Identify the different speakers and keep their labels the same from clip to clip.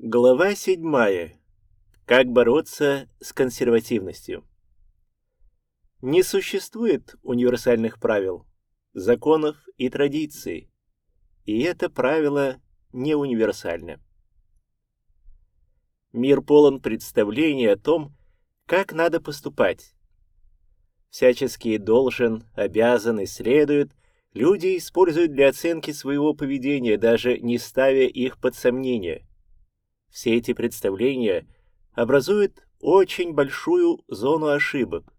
Speaker 1: Глава седьмая. Как бороться с консервативностью. Не существует универсальных правил, законов и традиций, и это правило не универсально. Мир полон представлений о том, как надо поступать. Всяческие должен, обязан и следует люди используют для оценки своего поведения, даже не ставя их под сомнение. Все эти представления образуют очень большую зону ошибок.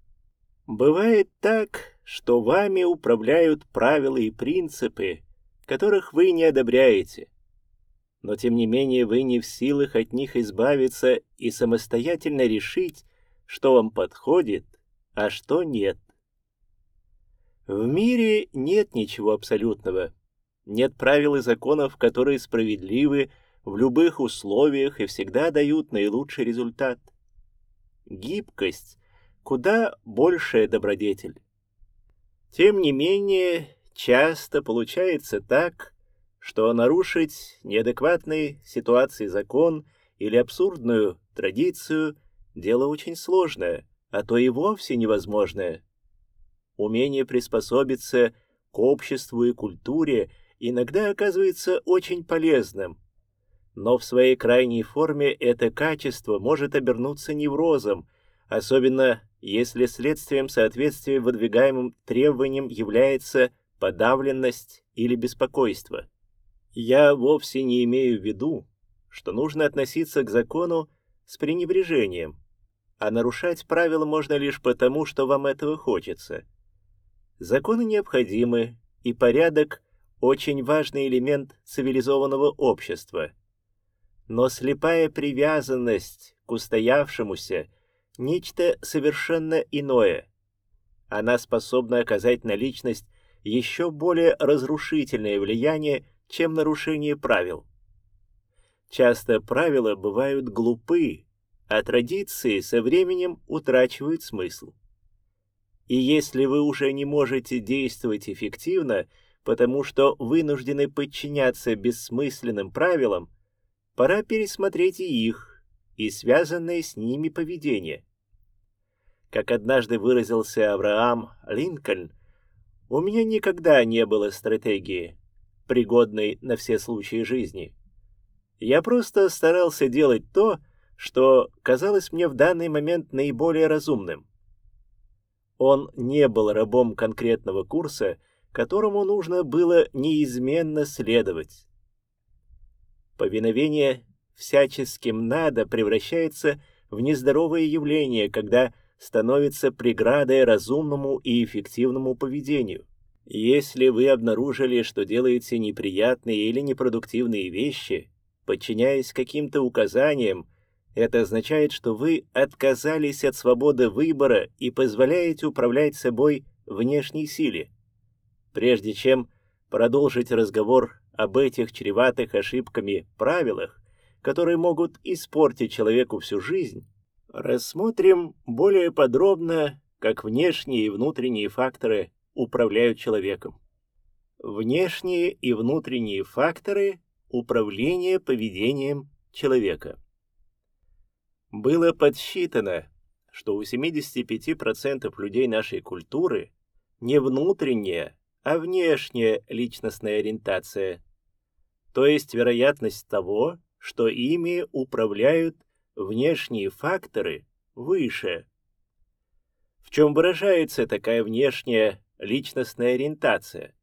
Speaker 1: Бывает так, что вами управляют правила и принципы, которых вы не одобряете. Но тем не менее вы не в силах от них избавиться и самостоятельно решить, что вам подходит, а что нет. В мире нет ничего абсолютного. Нет правил и законов, которые справедливы в любых условиях и всегда дают наилучший результат. Гибкость куда большая добродетель. Тем не менее, часто получается так, что нарушить неадекватной ситуации закон или абсурдную традицию – дело очень сложное, а то и вовсе невозможное. Умение приспособиться к обществу и культуре иногда оказывается очень полезным, но в своей крайней форме это качество может обернуться неврозом, особенно если следствием соответствия выдвигаемым требованиям является подавленность или беспокойство. Я вовсе не имею в виду, что нужно относиться к закону с пренебрежением, а нарушать правила можно лишь потому, что вам этого хочется. Законы необходимы, и порядок – очень важный элемент цивилизованного общества. Но слепая привязанность к устоявшемуся – нечто совершенно иное. Она способна оказать на личность еще более разрушительное влияние, чем нарушение правил. Часто правила бывают глупы, а традиции со временем утрачивают смысл. И если вы уже не можете действовать эффективно, потому что вынуждены подчиняться бессмысленным правилам, пора пересмотреть и их, и связанное с ними поведение. Как однажды выразился Авраам Линкольн, у меня никогда не было стратегии, пригодной на все случаи жизни. Я просто старался делать то, что казалось мне в данный момент наиболее разумным. Он не был рабом конкретного курса, которому нужно было неизменно следовать. Повиновение всяческим «надо» превращается в нездоровое явление, когда становится преградой разумному и эффективному поведению. Если вы обнаружили, что делаете неприятные или непродуктивные вещи, подчиняясь каким-то указаниям, это означает, что вы отказались от свободы выбора и позволяете управлять собой внешней силе. Прежде чем продолжить разговор об этих чреватых ошибками правилах, которые могут испортить человеку всю жизнь, Рассмотрим более подробно, как внешние и внутренние факторы управляют человеком. Внешние и внутренние факторы управления поведением человека. Было подсчитано, что у 75% людей нашей культуры не внутренняя, а внешняя личностная ориентация, то есть вероятность того, что ими управляют внешние факторы выше. В чем выражается такая внешняя личностная ориентация?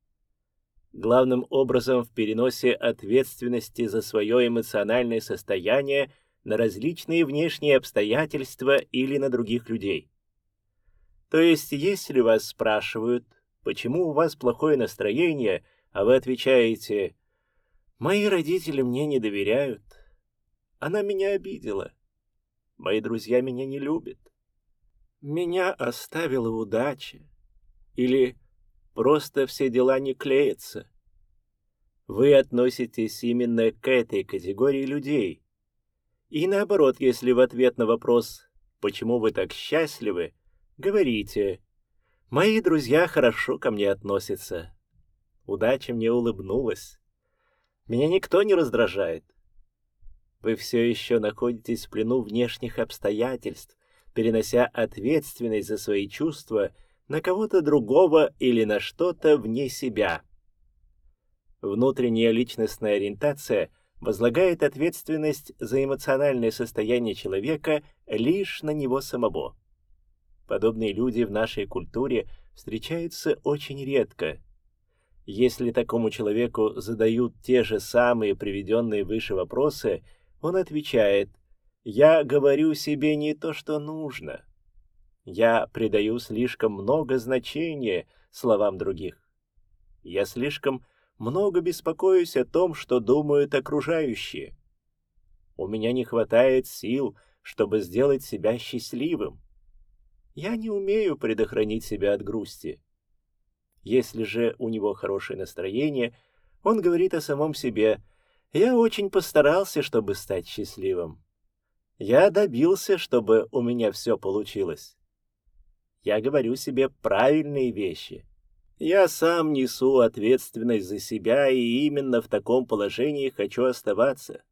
Speaker 1: Главным образом в переносе ответственности за свое эмоциональное состояние на различные внешние обстоятельства или на других людей. То есть, если вас спрашивают, почему у вас плохое настроение, а вы отвечаете «Мои родители мне не доверяют», она меня обидела. Мои друзья меня не любят. Меня оставила удача. Или просто все дела не клеятся. Вы относитесь именно к этой категории людей. И наоборот, если в ответ на вопрос «Почему вы так счастливы?» говорите «Мои друзья хорошо ко мне относятся». Удача мне улыбнулась. Меня никто не раздражает. Вы все еще находитесь в плену внешних обстоятельств, перенося ответственность за свои чувства на кого-то другого или на что-то вне себя. Внутренняя личностная ориентация возлагает ответственность за эмоциональное состояние человека лишь на него самого. Подобные люди в нашей культуре встречаются очень редко. Если такому человеку задают те же самые приведенные выше вопросы, он отвечает «Я говорю себе не то, что нужно». Я придаю слишком много значения словам других. Я слишком много беспокоюсь о том, что думают окружающие. У меня не хватает сил, чтобы сделать себя счастливым. Я не умею предохранить себя от грусти. Если же у него хорошее настроение, он говорит о самом себе «Я очень постарался, чтобы стать счастливым. Я добился, чтобы у меня все получилось. Я говорю себе правильные вещи. Я сам несу ответственность за себя, и именно в таком положении хочу оставаться».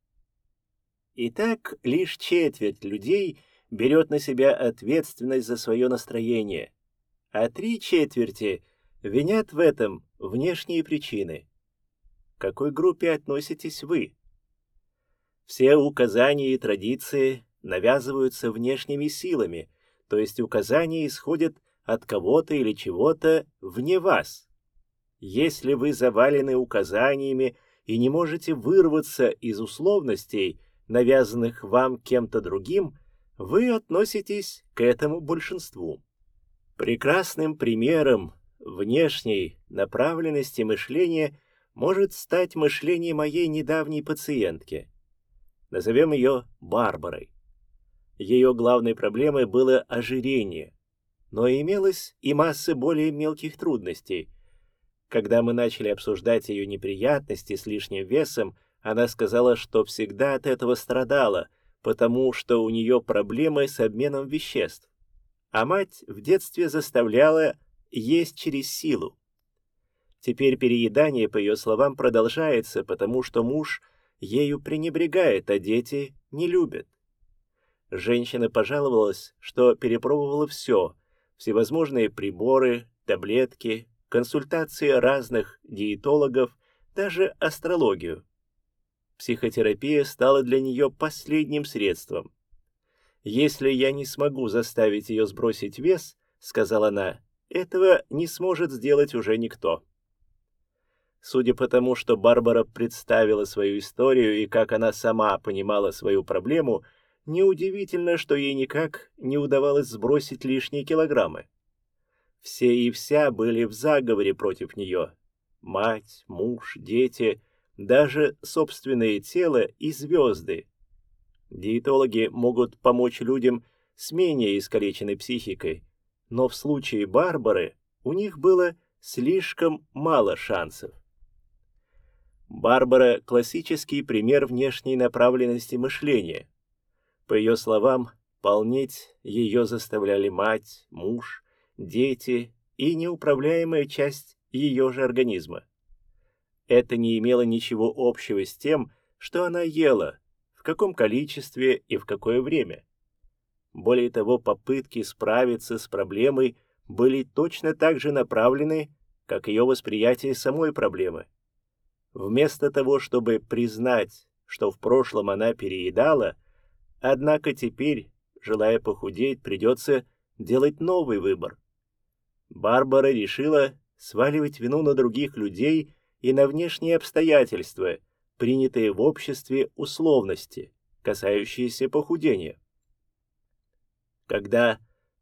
Speaker 1: Итак, лишь четверть людей — берет на себя ответственность за свое настроение, а три четверти винят в этом внешние причины. К какой группе относитесь вы? Все указания и традиции навязываются внешними силами, то есть указания исходят от кого-то или чего-то вне вас. Если вы завалены указаниями и не можете вырваться из условностей, навязанных вам кем-то другим, вы относитесь к этому большинству. Прекрасным примером внешней направленности мышления может стать мышление моей недавней пациентки. Назовем ее Барбарой. Ее главной проблемой было ожирение, но имелось и масса более мелких трудностей. Когда мы начали обсуждать ее неприятности с лишним весом, она сказала, что всегда от этого страдала – потому что у нее проблемы с обменом веществ, а мать в детстве заставляла есть через силу. Теперь переедание, по ее словам, продолжается, потому что муж ею пренебрегает, а дети не любят. Женщина пожаловалась, что перепробовала все, всевозможные приборы, таблетки, консультации разных диетологов, даже астрологию психотерапия стала для нее последним средством. «Если я не смогу заставить ее сбросить вес, — сказала она, — этого не сможет сделать уже никто». Судя по тому, что Барбара представила свою историю и как она сама понимала свою проблему, неудивительно, что ей никак не удавалось сбросить лишние килограммы. Все и вся были в заговоре против нее. Мать, муж, дети — даже собственное тело и звезды. Диетологи могут помочь людям с менее искалеченной психикой, но в случае Барбары у них было слишком мало шансов. Барбара – классический пример внешней направленности мышления. По ее словам, полнеть ее заставляли мать, муж, дети и неуправляемая часть ее же организма. Это не имело ничего общего с тем, что она ела, в каком количестве и в какое время. Более того, попытки справиться с проблемой были точно так же направлены, как ее восприятие самой проблемы. Вместо того, чтобы признать, что в прошлом она переедала, однако теперь, желая похудеть, придется делать новый выбор. Барбара решила сваливать вину на других людей и на внешние обстоятельства, принятые в обществе условности, касающиеся похудения. Когда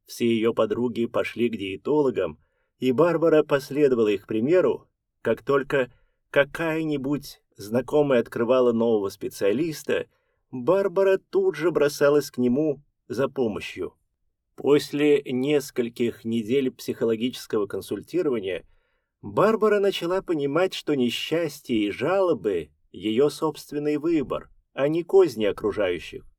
Speaker 1: все ее подруги пошли к диетологам, и Барбара последовала их примеру, как только какая-нибудь знакомая открывала нового специалиста, Барбара тут же бросалась к нему за помощью. После нескольких недель психологического консультирования Барбара начала понимать, что несчастье и жалобы — ее собственный выбор, а не козни окружающих.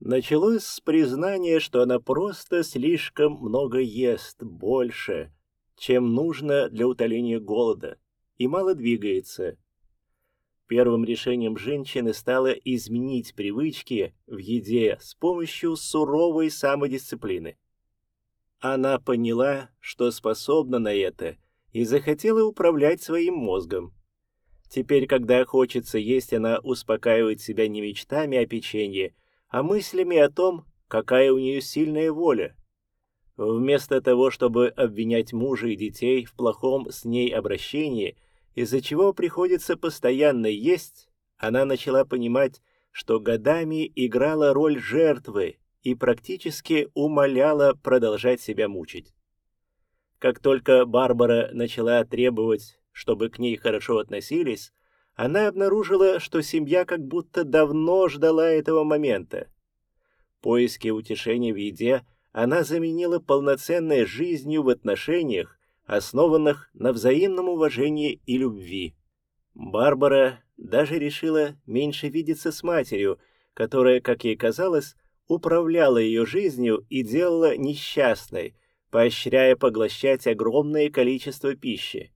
Speaker 1: Началось с признания, что она просто слишком много ест, больше, чем нужно для утоления голода, и мало двигается. Первым решением женщины стало изменить привычки в еде с помощью суровой самодисциплины. Она поняла, что способна на это, и захотела управлять своим мозгом. Теперь, когда хочется есть, она успокаивает себя не мечтами о печенье, а мыслями о том, какая у нее сильная воля. Вместо того, чтобы обвинять мужа и детей в плохом с ней обращении, из-за чего приходится постоянно есть, она начала понимать, что годами играла роль жертвы и практически умоляла продолжать себя мучить. Как только Барбара начала требовать, чтобы к ней хорошо относились, она обнаружила, что семья как будто давно ждала этого момента. Поиски утешения в еде она заменила полноценной жизнью в отношениях, основанных на взаимном уважении и любви. Барбара даже решила меньше видеться с матерью, которая, как ей казалось, управляла ее жизнью и делала несчастной, поощряя поглощать огромное количество пищи.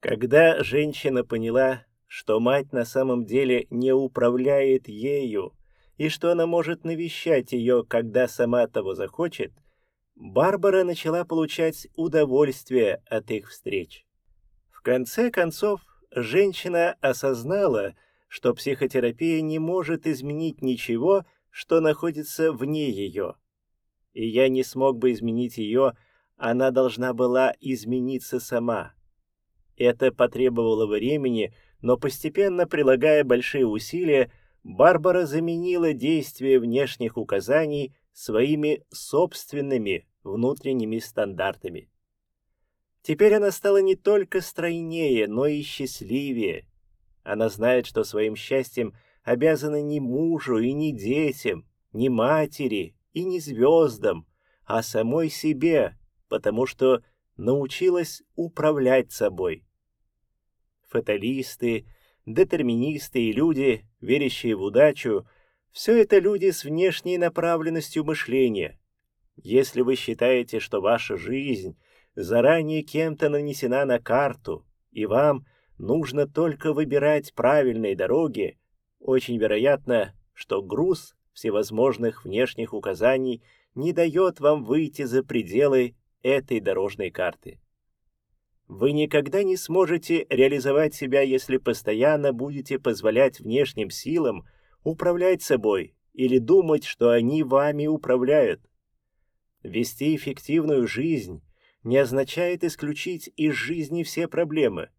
Speaker 1: Когда женщина поняла, что мать на самом деле не управляет ею, и что она может навещать ее, когда сама того захочет – Барбара начала получать удовольствие от их встреч. В конце концов, женщина осознала, что психотерапия не может изменить ничего, что находится вне ее. И я не смог бы изменить ее, она должна была измениться сама. Это потребовало времени, но постепенно прилагая большие усилия, Барбара заменила действие внешних указаний своими собственными внутренними стандартами. Теперь она стала не только стройнее, но и счастливее. Она знает, что своим счастьем обязана не мужу и не детям, не матери и не звездам, а самой себе, потому что научилась управлять собой. Фаталисты, детерминисты и люди, верящие в удачу, все это люди с внешней направленностью мышления. Если вы считаете, что ваша жизнь заранее кем-то нанесена на карту, и вам нужно только выбирать правильные дороги, очень вероятно, что груз всевозможных внешних указаний не дает вам выйти за пределы этой дорожной карты. Вы никогда не сможете реализовать себя, если постоянно будете позволять внешним силам управлять собой или думать, что они вами управляют. Вести эффективную жизнь не означает исключить из жизни все проблемы.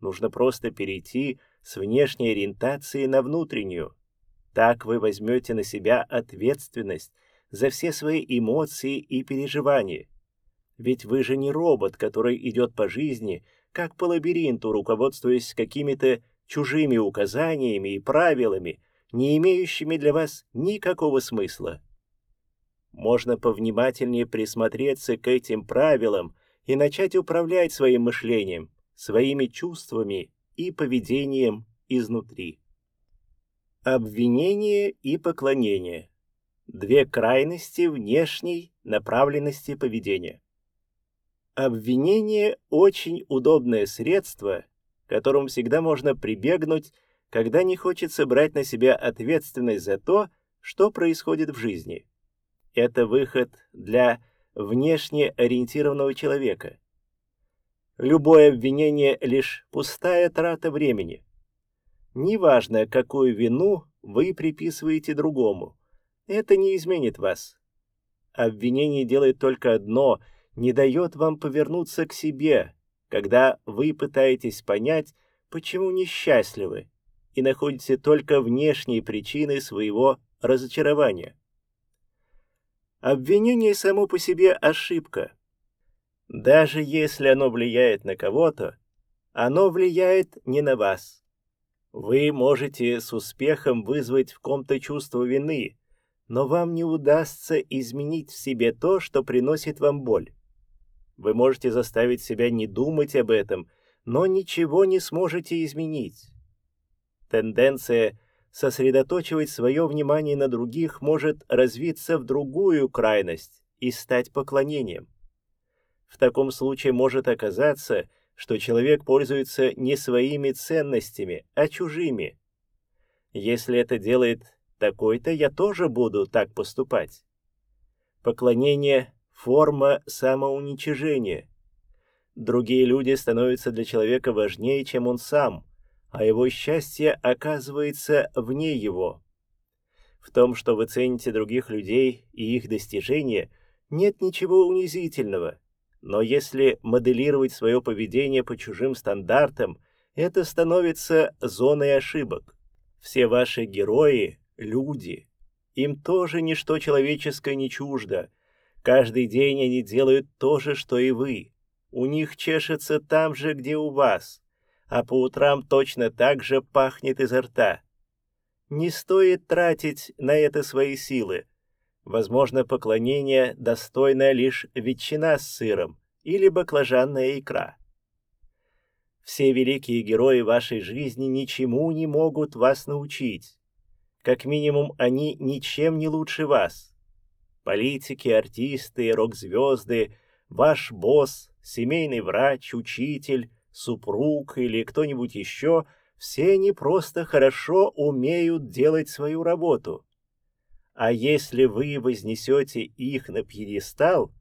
Speaker 1: Нужно просто перейти с внешней ориентации на внутреннюю. Так вы возьмете на себя ответственность за все свои эмоции и переживания. Ведь вы же не робот, который идет по жизни, как по лабиринту, руководствуясь какими-то чужими указаниями и правилами, не имеющими для вас никакого смысла. Можно повнимательнее присмотреться к этим правилам и начать управлять своим мышлением, своими чувствами и поведением изнутри. Обвинение и поклонение. Две крайности внешней направленности поведения. Обвинение – очень удобное средство, к которому всегда можно прибегнуть, когда не хочется брать на себя ответственность за то, что происходит в жизни – это выход для внешне ориентированного человека. Любое обвинение — лишь пустая трата времени. Неважно, какую вину вы приписываете другому, это не изменит вас. Обвинение делает только одно — не дает вам повернуться к себе, когда вы пытаетесь понять, почему несчастливы, и находите только внешние причины своего разочарования. Обвинение само по себе ошибка. Даже если оно влияет на кого-то, оно влияет не на вас. Вы можете с успехом вызвать в ком-то чувство вины, но вам не удастся изменить в себе то, что приносит вам боль. Вы можете заставить себя не думать об этом, но ничего не сможете изменить. Тенденция сосредоточивать свое внимание на других может развиться в другую крайность и стать поклонением. В таком случае может оказаться, что человек пользуется не своими ценностями, а чужими. Если это делает такой-то, я тоже буду так поступать. Поклонение — форма самоуничижения. Другие люди становятся для человека важнее, чем он сам, а его счастье оказывается вне его. В том, что вы цените других людей и их достижения, нет ничего унизительного. Но если моделировать свое поведение по чужим стандартам, это становится зоной ошибок. Все ваши герои — люди. Им тоже ничто человеческое не чуждо. Каждый день они делают то же, что и вы. У них чешется там же, где у вас, а по утрам точно так же пахнет изо рта. Не стоит тратить на это свои силы. Возможно, поклонение достойно лишь ветчина с сыром или баклажанная икра. Все великие герои вашей жизни ничему не могут вас научить. Как минимум, они ничем не лучше вас. Политики, артисты, рок-звезды, ваш босс, семейный врач, учитель, супруг или кто-нибудь еще — все они просто хорошо умеют делать свою работу. А если вы вознесете их на пьедестал,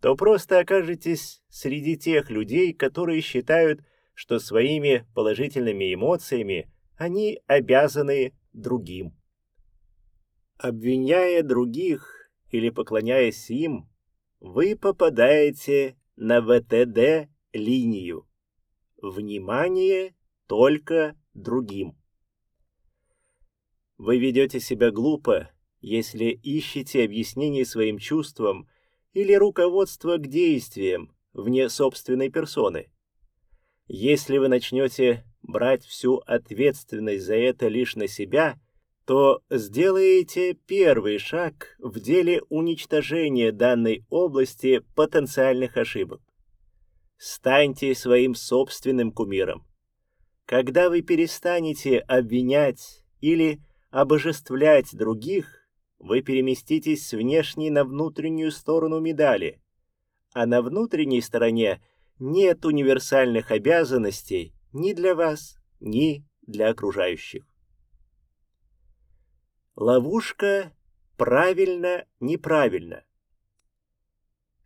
Speaker 1: то просто окажетесь среди тех людей, которые считают, что своими положительными эмоциями они обязаны другим. Обвиняя других или поклоняясь им, вы попадаете на ВТД-линию. Внимание только другим. Вы ведете себя глупо, если ищете объяснение своим чувствам или руководство к действиям вне собственной персоны. Если вы начнете брать всю ответственность за это лишь на себя, то сделаете первый шаг в деле уничтожения данной области потенциальных ошибок. Станьте своим собственным кумиром. Когда вы перестанете обвинять или обожествлять других, вы переместитесь с внешней на внутреннюю сторону медали, а на внутренней стороне нет универсальных обязанностей ни для вас, ни для окружающих. Ловушка правильно-неправильно.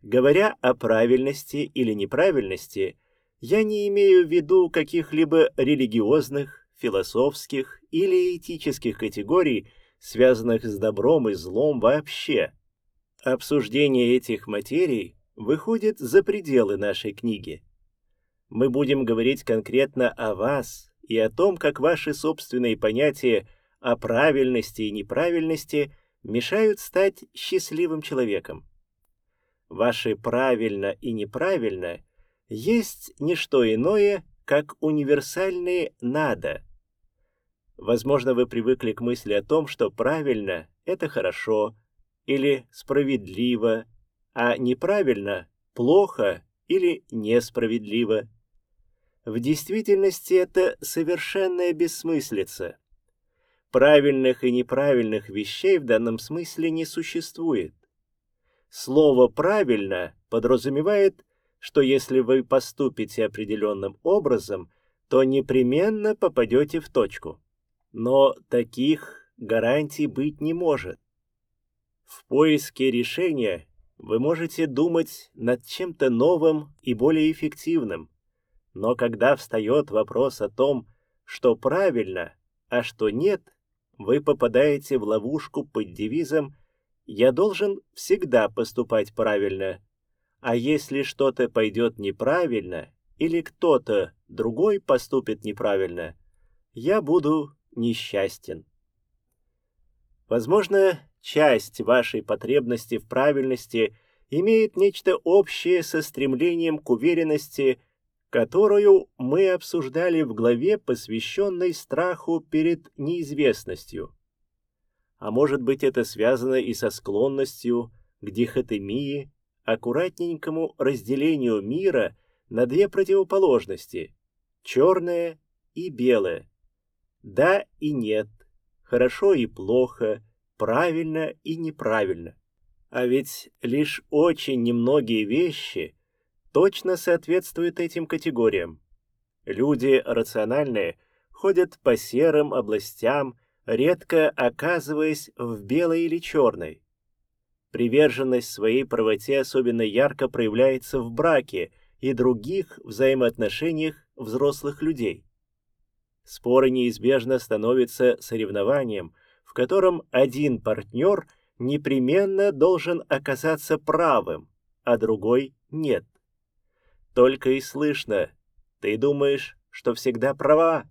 Speaker 1: Говоря о правильности или неправильности – я не имею в виду каких-либо религиозных, философских или этических категорий, связанных с добром и злом вообще. Обсуждение этих материй выходит за пределы нашей книги. Мы будем говорить конкретно о вас и о том, как ваши собственные понятия о правильности и неправильности мешают стать счастливым человеком. Ваши правильно и неправильно есть не что иное, как универсальные «надо». Возможно, вы привыкли к мысли о том, что правильно — это хорошо или справедливо, а неправильно — плохо или несправедливо. В действительности это совершенная бессмыслица. Правильных и неправильных вещей в данном смысле не существует. Слово «правильно» подразумевает что если вы поступите определенным образом, то непременно попадете в точку. Но таких гарантий быть не может. В поиске решения вы можете думать над чем-то новым и более эффективным, но когда встает вопрос о том, что правильно, а что нет, вы попадаете в ловушку под девизом «Я должен всегда поступать правильно», а если что-то пойдет неправильно, или кто-то другой поступит неправильно, я буду несчастен. Возможно, часть вашей потребности в правильности имеет нечто общее со стремлением к уверенности, которую мы обсуждали в главе, посвященной страху перед неизвестностью. А может быть, это связано и со склонностью к дихотемии, аккуратненькому разделению мира на две противоположности — черное и белое. Да и нет, хорошо и плохо, правильно и неправильно. А ведь лишь очень немногие вещи точно соответствуют этим категориям. Люди рациональные ходят по серым областям, редко оказываясь в белой или черной. Приверженность своей правоте особенно ярко проявляется в браке и других взаимоотношениях взрослых людей. Споры неизбежно становятся соревнованием, в котором один партнер непременно должен оказаться правым, а другой нет. Только и слышно «ты думаешь, что всегда права»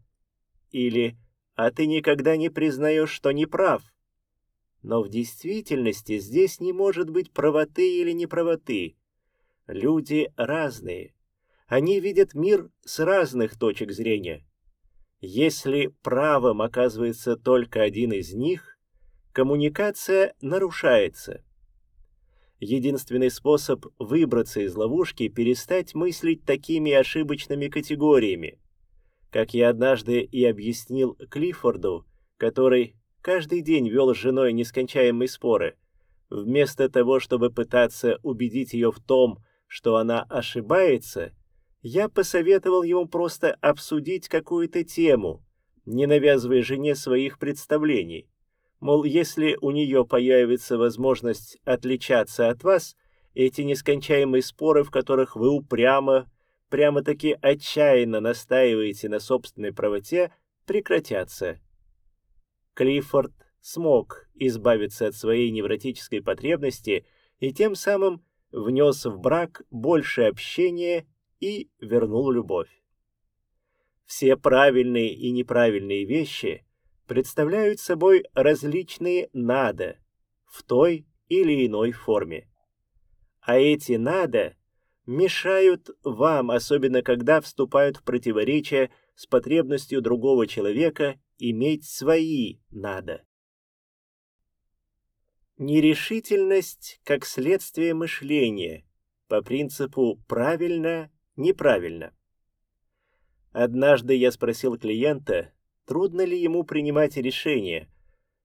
Speaker 1: или «а ты никогда не признаешь, что не прав». Но в действительности здесь не может быть правоты или неправоты. Люди разные. Они видят мир с разных точек зрения. Если правым оказывается только один из них, коммуникация нарушается. Единственный способ выбраться из ловушки – перестать мыслить такими ошибочными категориями. Как я однажды и объяснил Клиффорду, который каждый день вел с женой нескончаемые споры. Вместо того, чтобы пытаться убедить ее в том, что она ошибается, я посоветовал ему просто обсудить какую-то тему, не навязывая жене своих представлений. Мол, если у нее появится возможность отличаться от вас, эти нескончаемые споры, в которых вы упрямо, прямо-таки отчаянно настаиваете на собственной правоте, прекратятся. Клиффорд смог избавиться от своей невротической потребности и тем самым внес в брак больше общения и вернул любовь. Все правильные и неправильные вещи представляют собой различные «надо» в той или иной форме. А эти «надо» мешают вам, особенно когда вступают в противоречие с потребностью другого человека иметь свои надо. Нерешительность как следствие мышления по принципу «правильно-неправильно». Однажды я спросил клиента, трудно ли ему принимать решение,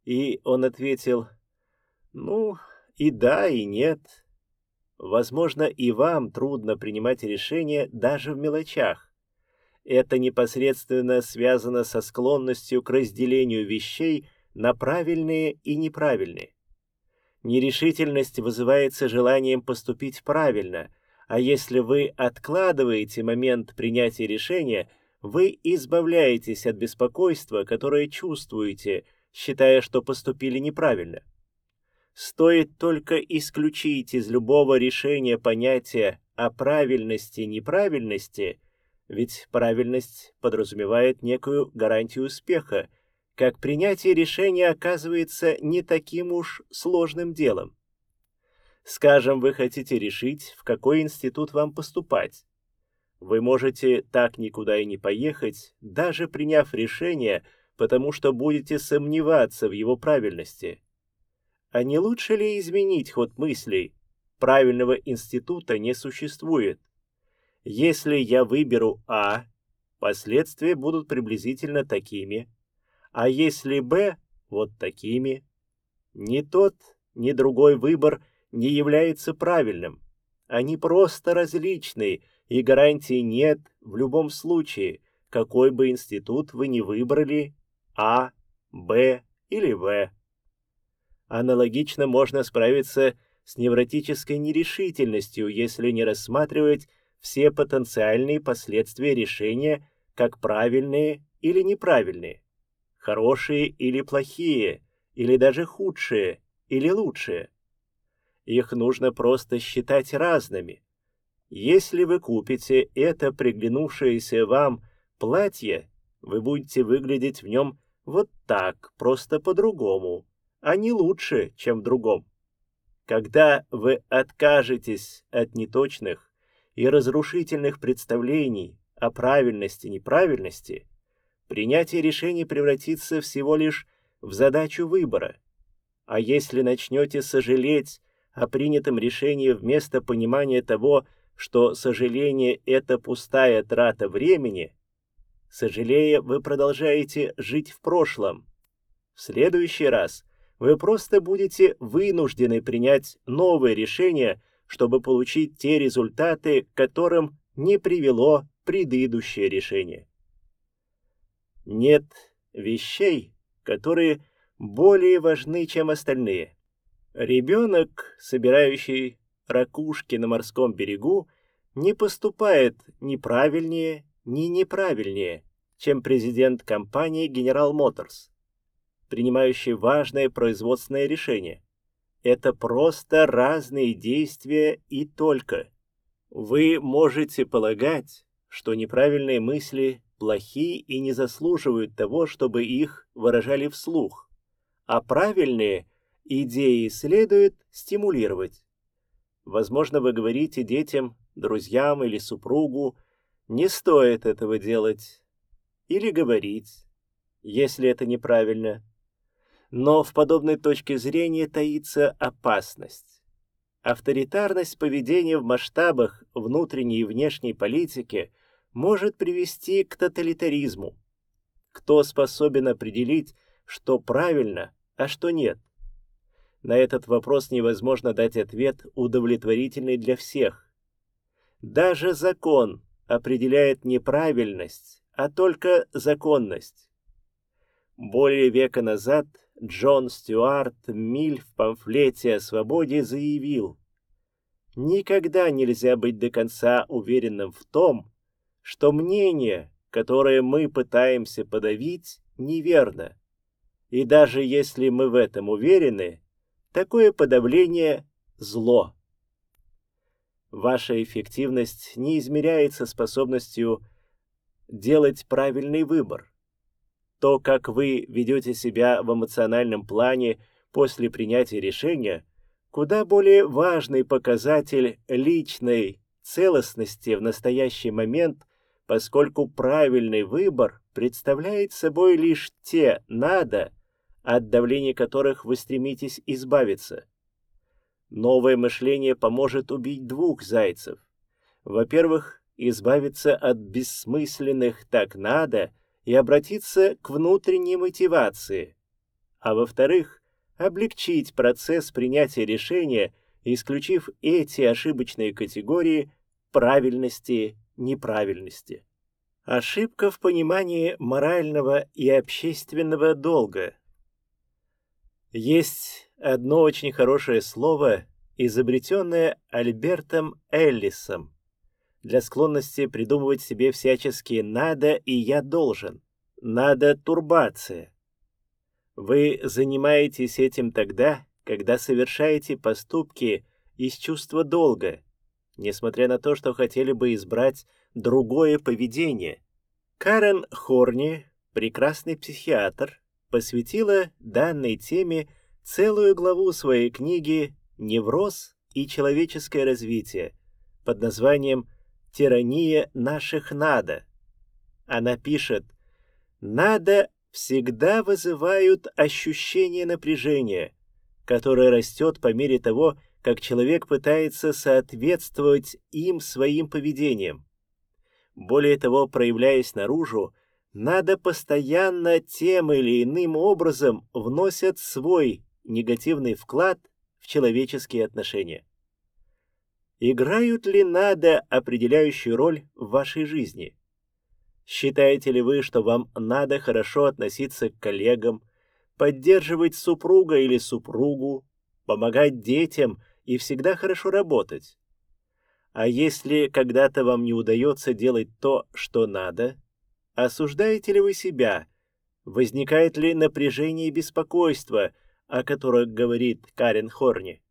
Speaker 1: и он ответил, «Ну, и да, и нет. Возможно, и вам трудно принимать решения даже в мелочах это непосредственно связано со склонностью к разделению вещей на правильные и неправильные. Нерешительность вызывается желанием поступить правильно, а если вы откладываете момент принятия решения, вы избавляетесь от беспокойства, которое чувствуете, считая, что поступили неправильно. Стоит только исключить из любого решения понятие о правильности и неправильности – ведь правильность подразумевает некую гарантию успеха, как принятие решения оказывается не таким уж сложным делом. Скажем, вы хотите решить, в какой институт вам поступать. Вы можете так никуда и не поехать, даже приняв решение, потому что будете сомневаться в его правильности. А не лучше ли изменить ход мыслей? Правильного института не существует. Если я выберу А, последствия будут приблизительно такими, а если Б – вот такими. Ни тот, ни другой выбор не является правильным. Они просто различны, и гарантии нет в любом случае, какой бы институт вы ни выбрали – А, Б или В. Аналогично можно справиться с невротической нерешительностью, если не рассматривать все потенциальные последствия решения как правильные или неправильные, хорошие или плохие, или даже худшие или лучшие. Их нужно просто считать разными. Если вы купите это приглянувшееся вам платье, вы будете выглядеть в нем вот так, просто по-другому, а не лучше, чем в другом. Когда вы откажетесь от неточных, и разрушительных представлений о правильности и неправильности, принятие решений превратится всего лишь в задачу выбора. А если начнете сожалеть о принятом решении вместо понимания того, что сожаление — это пустая трата времени, сожалея, вы продолжаете жить в прошлом. В следующий раз вы просто будете вынуждены принять новое решение — чтобы получить те результаты, к которым не привело предыдущее решение. Нет вещей, которые более важны, чем остальные. Ребенок, собирающий ракушки на морском берегу, не поступает ни правильнее, ни неправильнее, чем президент компании General Motors, принимающий важное производственное решение. Это просто разные действия и только. Вы можете полагать, что неправильные мысли плохи и не заслуживают того, чтобы их выражали вслух, а правильные идеи следует стимулировать. Возможно, вы говорите детям, друзьям или супругу, не стоит этого делать или говорить, если это неправильно. Но в подобной точке зрения таится опасность. Авторитарность поведения в масштабах внутренней и внешней политики может привести к тоталитаризму. Кто способен определить, что правильно, а что нет? На этот вопрос невозможно дать ответ, удовлетворительный для всех. Даже закон определяет неправильность, а только законность. Более века назад Джон Стюарт Миль в памфлете о свободе заявил, «Никогда нельзя быть до конца уверенным в том, что мнение, которое мы пытаемся подавить, неверно. И даже если мы в этом уверены, такое подавление – зло. Ваша эффективность не измеряется способностью делать правильный выбор. То, как вы ведете себя в эмоциональном плане после принятия решения, куда более важный показатель личной целостности в настоящий момент, поскольку правильный выбор представляет собой лишь те «надо», от давления которых вы стремитесь избавиться – Новое мышление поможет убить двух зайцев. Во-первых, избавиться от бессмысленных «так надо» и обратиться к внутренней мотивации. А во-вторых, облегчить процесс принятия решения, исключив эти ошибочные категории правильности, неправильности. Ошибка в понимании морального и общественного долга. Есть одно очень хорошее слово, изобретенное Альбертом Эллисом для склонности придумывать себе всяческие «надо» и «я должен». «Надо» — турбация. Вы занимаетесь этим тогда, когда совершаете поступки из чувства долга, несмотря на то, что хотели бы избрать другое поведение. Карен Хорни, прекрасный психиатр, посвятила данной теме целую главу своей книги «Невроз и человеческое развитие» под названием «Тирания наших надо». Она пишет «Надо всегда вызывают ощущение напряжения, которое растет по мере того, как человек пытается соответствовать им своим поведением. Более того, проявляясь наружу, надо постоянно тем или иным образом вносят свой негативный вклад в человеческие отношения. Играют ли надо определяющую роль в вашей жизни? Считаете ли вы, что вам надо хорошо относиться к коллегам, поддерживать супруга или супругу, помогать детям и всегда хорошо работать? А если когда-то вам не удается делать то, что надо, осуждаете ли вы себя? Возникает ли напряжение и беспокойство – о которых говорит Карен Хорни.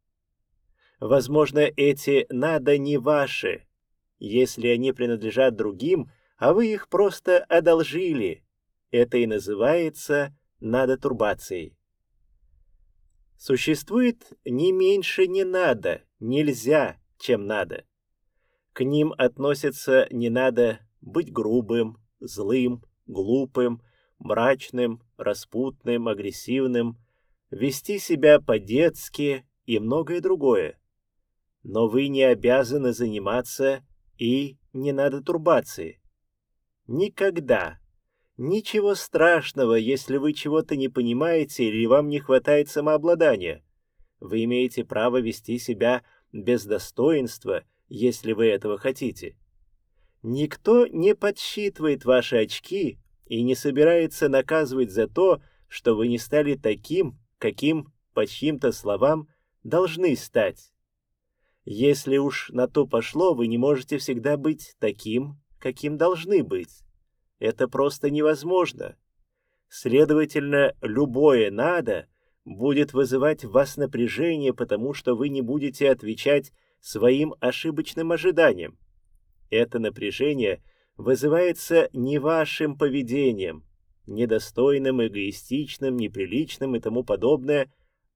Speaker 1: Возможно, эти «надо» не ваши, если они принадлежат другим, а вы их просто одолжили. Это и называется «надо турбацией». Существует не меньше «не надо», «нельзя», чем «надо». К ним относятся «не надо» быть грубым, злым, глупым, мрачным, распутным, агрессивным, вести себя по-детски и многое другое. Но вы не обязаны заниматься и не надо турбации. Никогда. Ничего страшного, если вы чего-то не понимаете или вам не хватает самообладания. Вы имеете право вести себя без достоинства, если вы этого хотите. Никто не подсчитывает ваши очки и не собирается наказывать за то, что вы не стали таким, каким, по чьим-то словам, должны стать. Если уж на то пошло, вы не можете всегда быть таким, каким должны быть. Это просто невозможно. Следовательно, любое «надо» будет вызывать в вас напряжение, потому что вы не будете отвечать своим ошибочным ожиданиям. Это напряжение вызывается не вашим поведением, недостойным, эгоистичным, неприличным и тому подобное,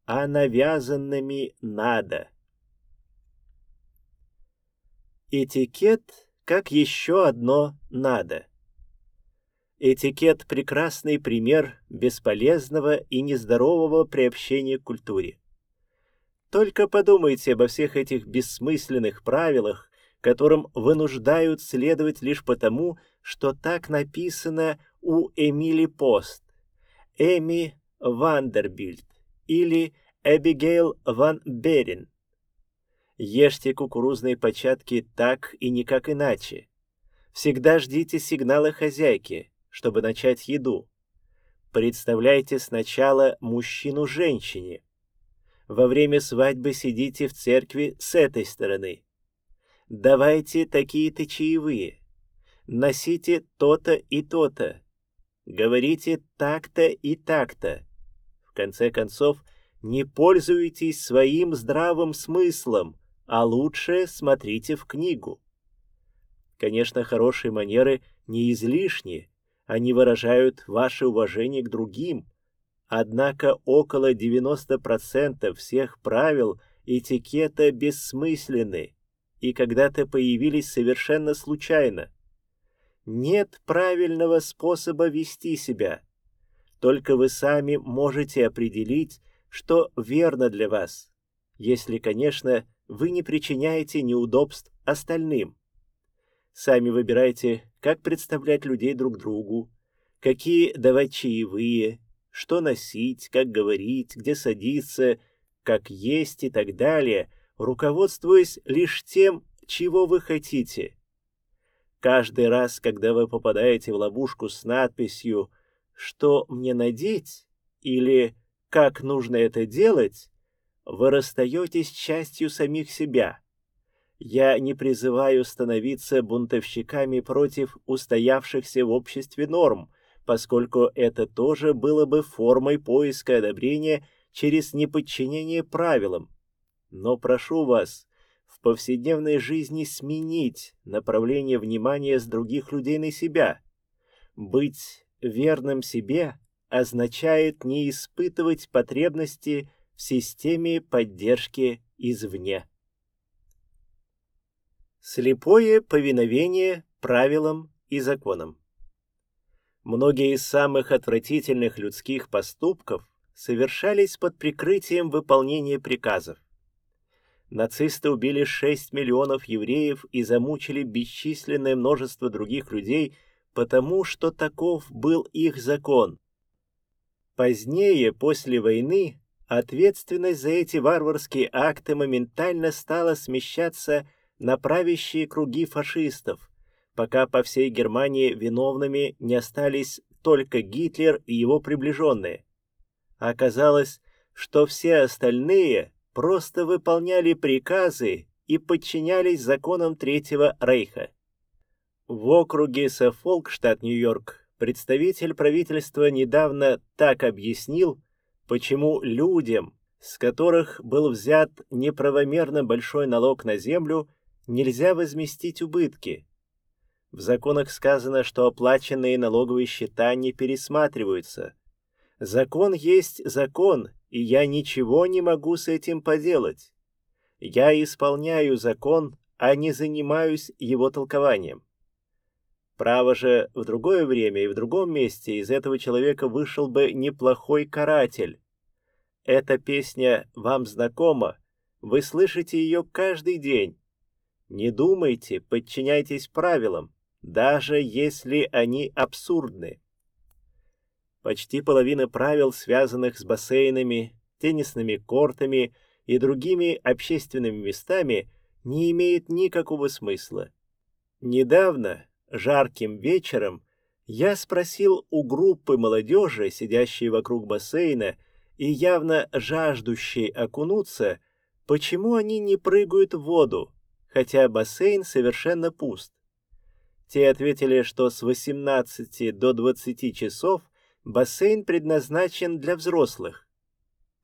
Speaker 1: а навязанными «надо». Этикет как еще одно «надо». Этикет – прекрасный пример бесполезного и нездорового приобщения к культуре. Только подумайте обо всех этих бессмысленных правилах, которым вынуждают следовать лишь потому, что так написано у Эмили Пост, Эми Вандербильд или Эбигейл Ван Берин. Ешьте кукурузные початки так и никак иначе. Всегда ждите сигнала хозяйки, чтобы начать еду. Представляйте сначала мужчину женщине. Во время свадьбы сидите в церкви с этой стороны. Давайте такие-то чаевые. Носите то-то и то-то. Говорите так-то и так-то. В конце концов, не пользуйтесь своим здравым смыслом, а лучше смотрите в книгу. Конечно, хорошие манеры не излишни, они выражают ваше уважение к другим, однако около 90% всех правил этикета бессмысленны и когда-то появились совершенно случайно. Нет правильного способа вести себя. Только вы сами можете определить, что верно для вас, если, конечно, вы не причиняете неудобств остальным. Сами выбирайте, как представлять людей друг другу, какие давать чаевые, что носить, как говорить, где садиться, как есть и так далее, руководствуясь лишь тем, чего вы хотите. Каждый раз, когда вы попадаете в ловушку с надписью «Что мне надеть?» или «Как нужно это делать?», вы расстаетесь с частью самих себя. Я не призываю становиться бунтовщиками против устоявшихся в обществе норм, поскольку это тоже было бы формой поиска одобрения через неподчинение правилам. Но прошу вас в повседневной жизни сменить направление внимания с других людей на себя. Быть верным себе означает не испытывать потребности в системе поддержки извне. Слепое повиновение правилам и законам. Многие из самых отвратительных людских поступков совершались под прикрытием выполнения приказов. Нацисты убили 6 миллионов евреев и замучили бесчисленное множество других людей, потому что таков был их закон. Позднее, после войны, ответственность за эти варварские акты моментально стала смещаться на правящие круги фашистов, пока по всей Германии виновными не остались только Гитлер и его приближенные. Оказалось, что все остальные просто выполняли приказы и подчинялись законам Третьего Рейха. В округе Саффолк, штат Нью-Йорк, Представитель правительства недавно так объяснил, почему людям, с которых был взят неправомерно большой налог на землю, нельзя возместить убытки. В законах сказано, что оплаченные налоговые счета не пересматриваются. Закон есть закон, и я ничего не могу с этим поделать. Я исполняю закон, а не занимаюсь его толкованием. Право же, в другое время и в другом месте из этого человека вышел бы неплохой каратель. Эта песня вам знакома, вы слышите ее каждый день. Не думайте, подчиняйтесь правилам, даже если они абсурдны. Почти половина правил, связанных с бассейнами, теннисными кортами и другими общественными местами, не имеет никакого смысла. Недавно, жарким вечером, я спросил у группы молодежи, сидящей вокруг бассейна и явно жаждущей окунуться, почему они не прыгают в воду, хотя бассейн совершенно пуст. Те ответили, что с 18 до 20 часов бассейн предназначен для взрослых.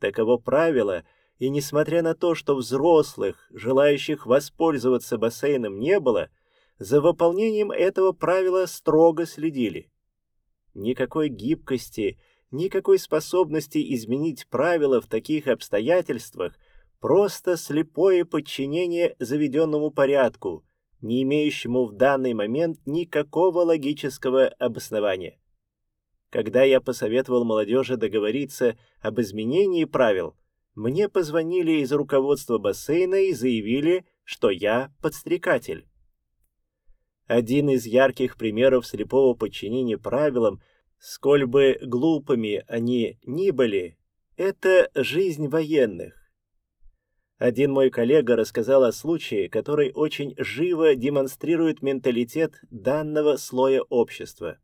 Speaker 1: Таково правило, и несмотря на то, что взрослых, желающих воспользоваться бассейном, не было, за выполнением этого правила строго следили. Никакой гибкости, никакой способности изменить правила в таких обстоятельствах, просто слепое подчинение заведенному порядку, не имеющему в данный момент никакого логического обоснования. Когда я посоветовал молодежи договориться об изменении правил, мне позвонили из руководства бассейна и заявили, что я подстрекатель. Один из ярких примеров слепого подчинения правилам, сколь бы глупыми они ни были, это жизнь военных. Один мой коллега рассказал о случае, который очень живо демонстрирует менталитет данного слоя общества.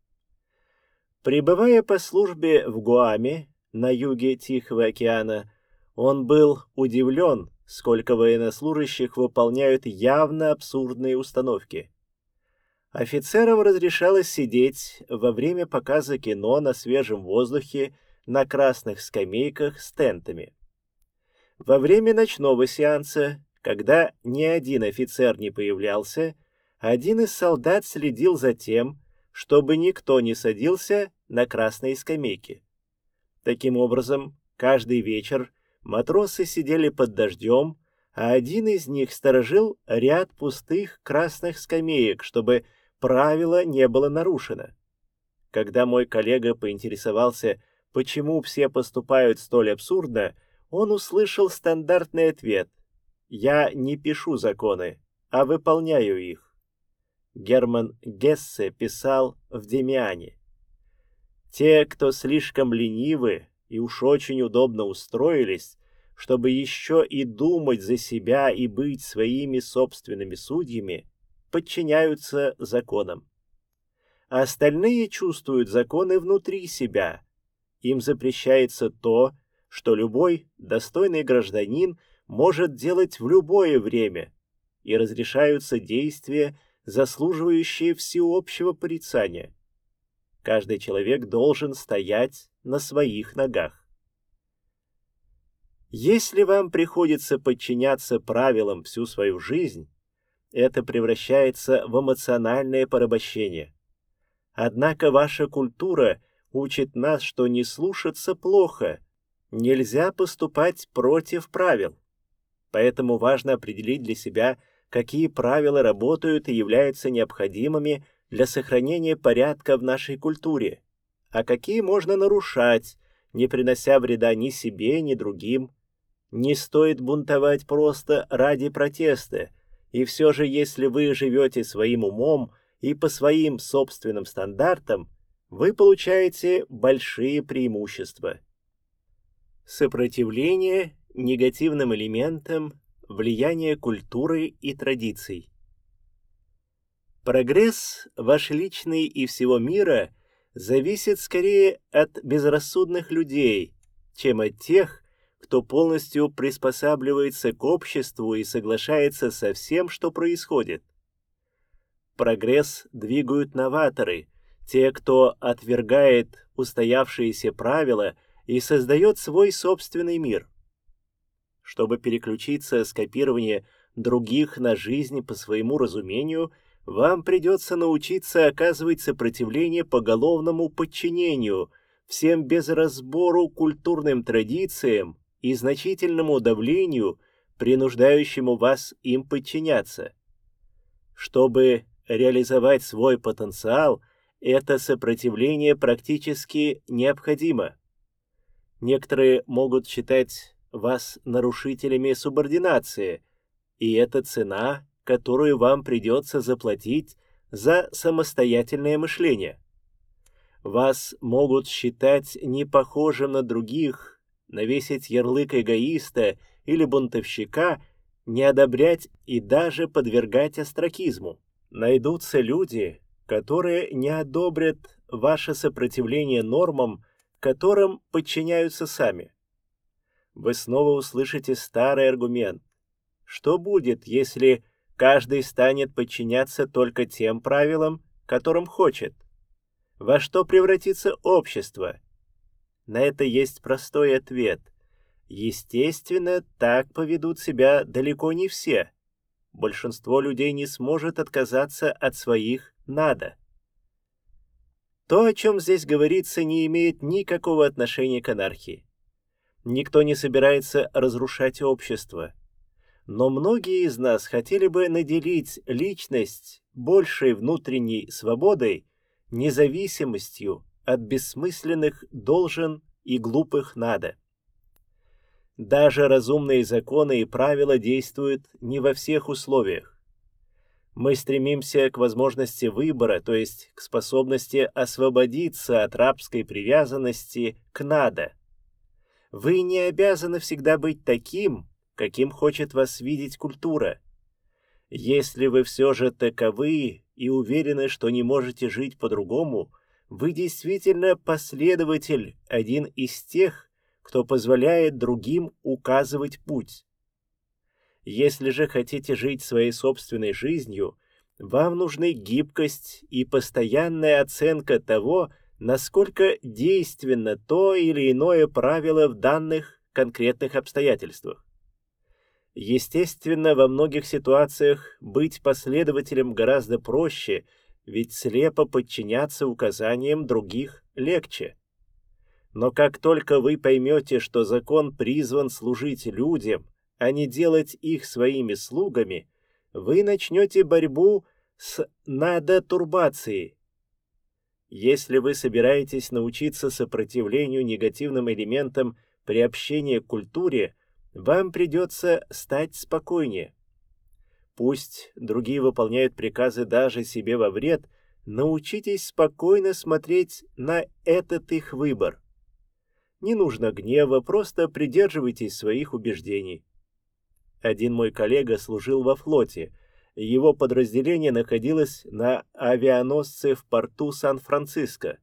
Speaker 1: Прибывая по службе в Гуаме, на юге Тихого океана, он был удивлен, сколько военнослужащих выполняют явно абсурдные установки. Офицерам разрешалось сидеть во время показа кино на свежем воздухе на красных скамейках с тентами. Во время ночного сеанса, когда ни один офицер не появлялся, один из солдат следил за тем, чтобы никто не садился на красные скамейки. Таким образом, каждый вечер Матросы сидели под дождем, а один из них сторожил ряд пустых красных скамеек, чтобы правило не было нарушено. Когда мой коллега поинтересовался, почему все поступают столь абсурдно, он услышал стандартный ответ «Я не пишу законы, а выполняю их». Герман Гессе писал в Демиане. «Те, кто слишком ленивы и уж очень удобно устроились, чтобы еще и думать за себя и быть своими собственными судьями, подчиняются законам. А остальные чувствуют законы внутри себя. Им запрещается то, что любой достойный гражданин может делать в любое время, и разрешаются действия, заслуживающие всеобщего порицания. Каждый человек должен стоять на своих ногах. Если вам приходится подчиняться правилам всю свою жизнь, это превращается в эмоциональное порабощение. Однако ваша культура учит нас, что не слушаться плохо, нельзя поступать против правил. Поэтому важно определить для себя, какие правила работают и являются необходимыми для сохранения порядка в нашей культуре, а какие можно нарушать, не принося вреда ни себе, ни другим. Не стоит бунтовать просто ради протеста, и все же если вы живете своим умом и по своим собственным стандартам, вы получаете большие преимущества. Сопротивление негативным элементам влияния культуры и традиций. Прогресс ваш личный и всего мира зависит скорее от безрассудных людей, чем от тех, кто полностью приспосабливается к обществу и соглашается со всем, что происходит. Прогресс двигают новаторы, те, кто отвергает устоявшиеся правила и создает свой собственный мир. Чтобы переключиться с копирования других на жизнь по своему разумению, вам придется научиться оказывать сопротивление поголовному подчинению всем без разбору культурным традициям, и значительному давлению, принуждающему вас им подчиняться. Чтобы реализовать свой потенциал, это сопротивление практически необходимо. Некоторые могут считать вас нарушителями субординации, и это цена, которую вам придется заплатить за самостоятельное мышление. Вас могут считать непохожим на других навесить ярлык эгоиста или бунтовщика, не одобрять и даже подвергать остракизму. Найдутся люди, которые не одобрят ваше сопротивление нормам, которым подчиняются сами. Вы снова услышите старый аргумент. Что будет, если каждый станет подчиняться только тем правилам, которым хочет? Во что превратится общество? На это есть простой ответ. Естественно, так поведут себя далеко не все. Большинство людей не сможет отказаться от своих «надо». То, о чем здесь говорится, не имеет никакого отношения к анархии. Никто не собирается разрушать общество. Но многие из нас хотели бы наделить личность большей внутренней свободой, независимостью от бессмысленных «должен» и глупых «надо». Даже разумные законы и правила действуют не во всех условиях. Мы стремимся к возможности выбора, то есть к способности освободиться от рабской привязанности к «надо». Вы не обязаны всегда быть таким, каким хочет вас видеть культура. Если вы все же таковы и уверены, что не можете жить по-другому, вы действительно последователь, один из тех, кто позволяет другим указывать путь. Если же хотите жить своей собственной жизнью, вам нужны гибкость и постоянная оценка того, насколько действенно то или иное правило в данных конкретных обстоятельствах. Естественно, во многих ситуациях быть последователем гораздо проще, ведь слепо подчиняться указаниям других легче. Но как только вы поймете, что закон призван служить людям, а не делать их своими слугами, вы начнете борьбу с надотурбацией. Если вы собираетесь научиться сопротивлению негативным элементам при общении к культуре, вам придется стать спокойнее. Пусть другие выполняют приказы даже себе во вред, научитесь спокойно смотреть на этот их выбор. Не нужно гнева, просто придерживайтесь своих убеждений. Один мой коллега служил во флоте. Его подразделение находилось на авианосце в порту Сан-Франциско.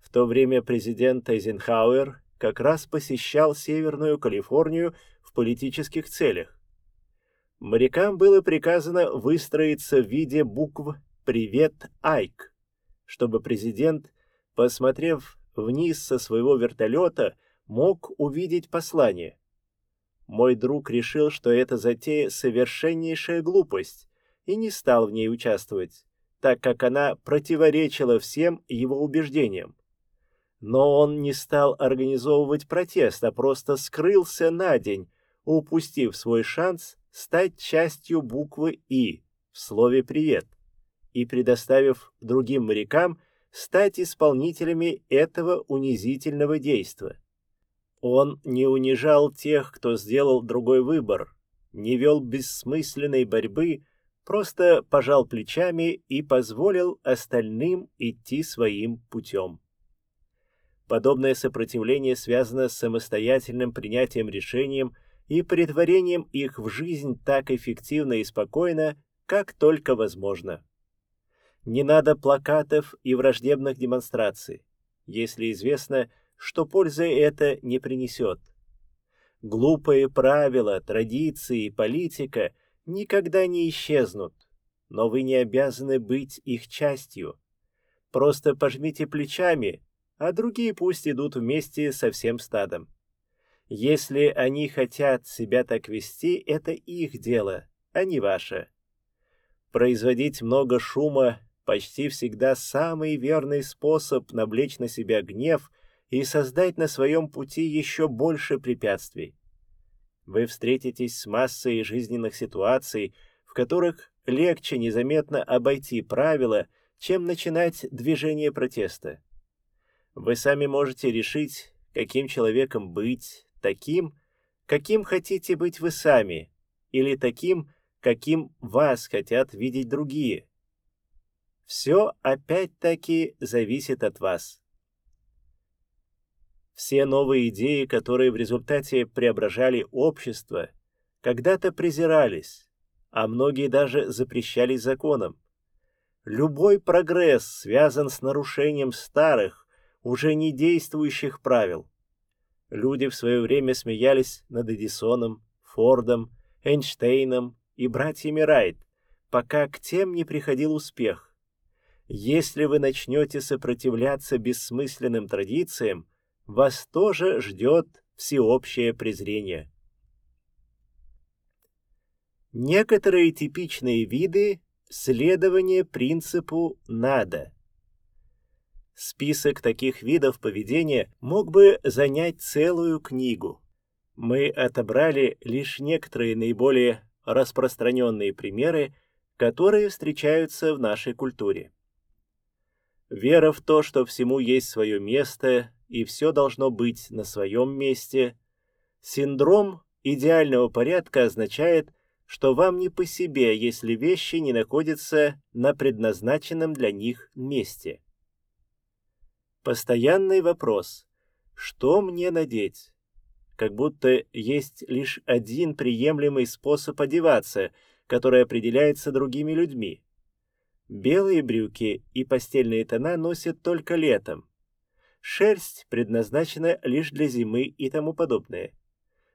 Speaker 1: В то время президент Эйзенхауэр как раз посещал Северную Калифорнию в политических целях. Морякам было приказано выстроиться в виде букв «Привет, Айк», чтобы президент, посмотрев вниз со своего вертолета, мог увидеть послание. Мой друг решил, что эта затея совершеннейшая глупость, и не стал в ней участвовать, так как она противоречила всем его убеждениям. Но он не стал организовывать протест, а просто скрылся на день, упустив свой шанс стать частью буквы «И» в слове «привет» и предоставив другим морякам стать исполнителями этого унизительного действия. Он не унижал тех, кто сделал другой выбор, не вел бессмысленной борьбы, просто пожал плечами и позволил остальным идти своим путем. Подобное сопротивление связано с самостоятельным принятием решением и претворением их в жизнь так эффективно и спокойно, как только возможно. Не надо плакатов и враждебных демонстраций. Если известно, что пользы это не принесет. Глупые правила, традиции и политика никогда не исчезнут, но вы не обязаны быть их частью. Просто пожмите плечами, а другие пусть идут вместе со всем стадом. Если они хотят себя так вести, это их дело, а не ваше. Производить много шума почти всегда самый верный способ навлечь на себя гнев и создать на своем пути еще больше препятствий. Вы встретитесь с массой жизненных ситуаций, в которых легче незаметно обойти правила, чем начинать движение протеста. Вы сами можете решить, каким человеком быть, таким, каким хотите быть вы сами, или таким, каким вас хотят видеть другие. Все опять-таки зависит от вас. Все новые идеи, которые в результате преображали общество, когда-то презирались, а многие даже запрещались законом. Любой прогресс связан с нарушением старых, уже не действующих правил. Люди в свое время смеялись над Эдисоном, Фордом, Эйнштейном и братьями Райт, пока к тем не приходил успех. Если вы начнете сопротивляться бессмысленным традициям, вас тоже ждет всеобщее презрение. Некоторые типичные виды следования принципу «надо». Список таких видов поведения мог бы занять целую книгу. Мы отобрали лишь некоторые наиболее распространенные примеры, которые встречаются в нашей культуре. Вера в то, что всему есть свое место и все должно быть на своем месте, синдром идеального порядка означает, что вам не по себе, если вещи не находятся на предназначенном для них месте. Постоянный вопрос «Что мне надеть?» Как будто есть лишь один приемлемый способ одеваться, который определяется другими людьми. Белые брюки и постельные тона носят только летом. Шерсть предназначена лишь для зимы и тому подобное.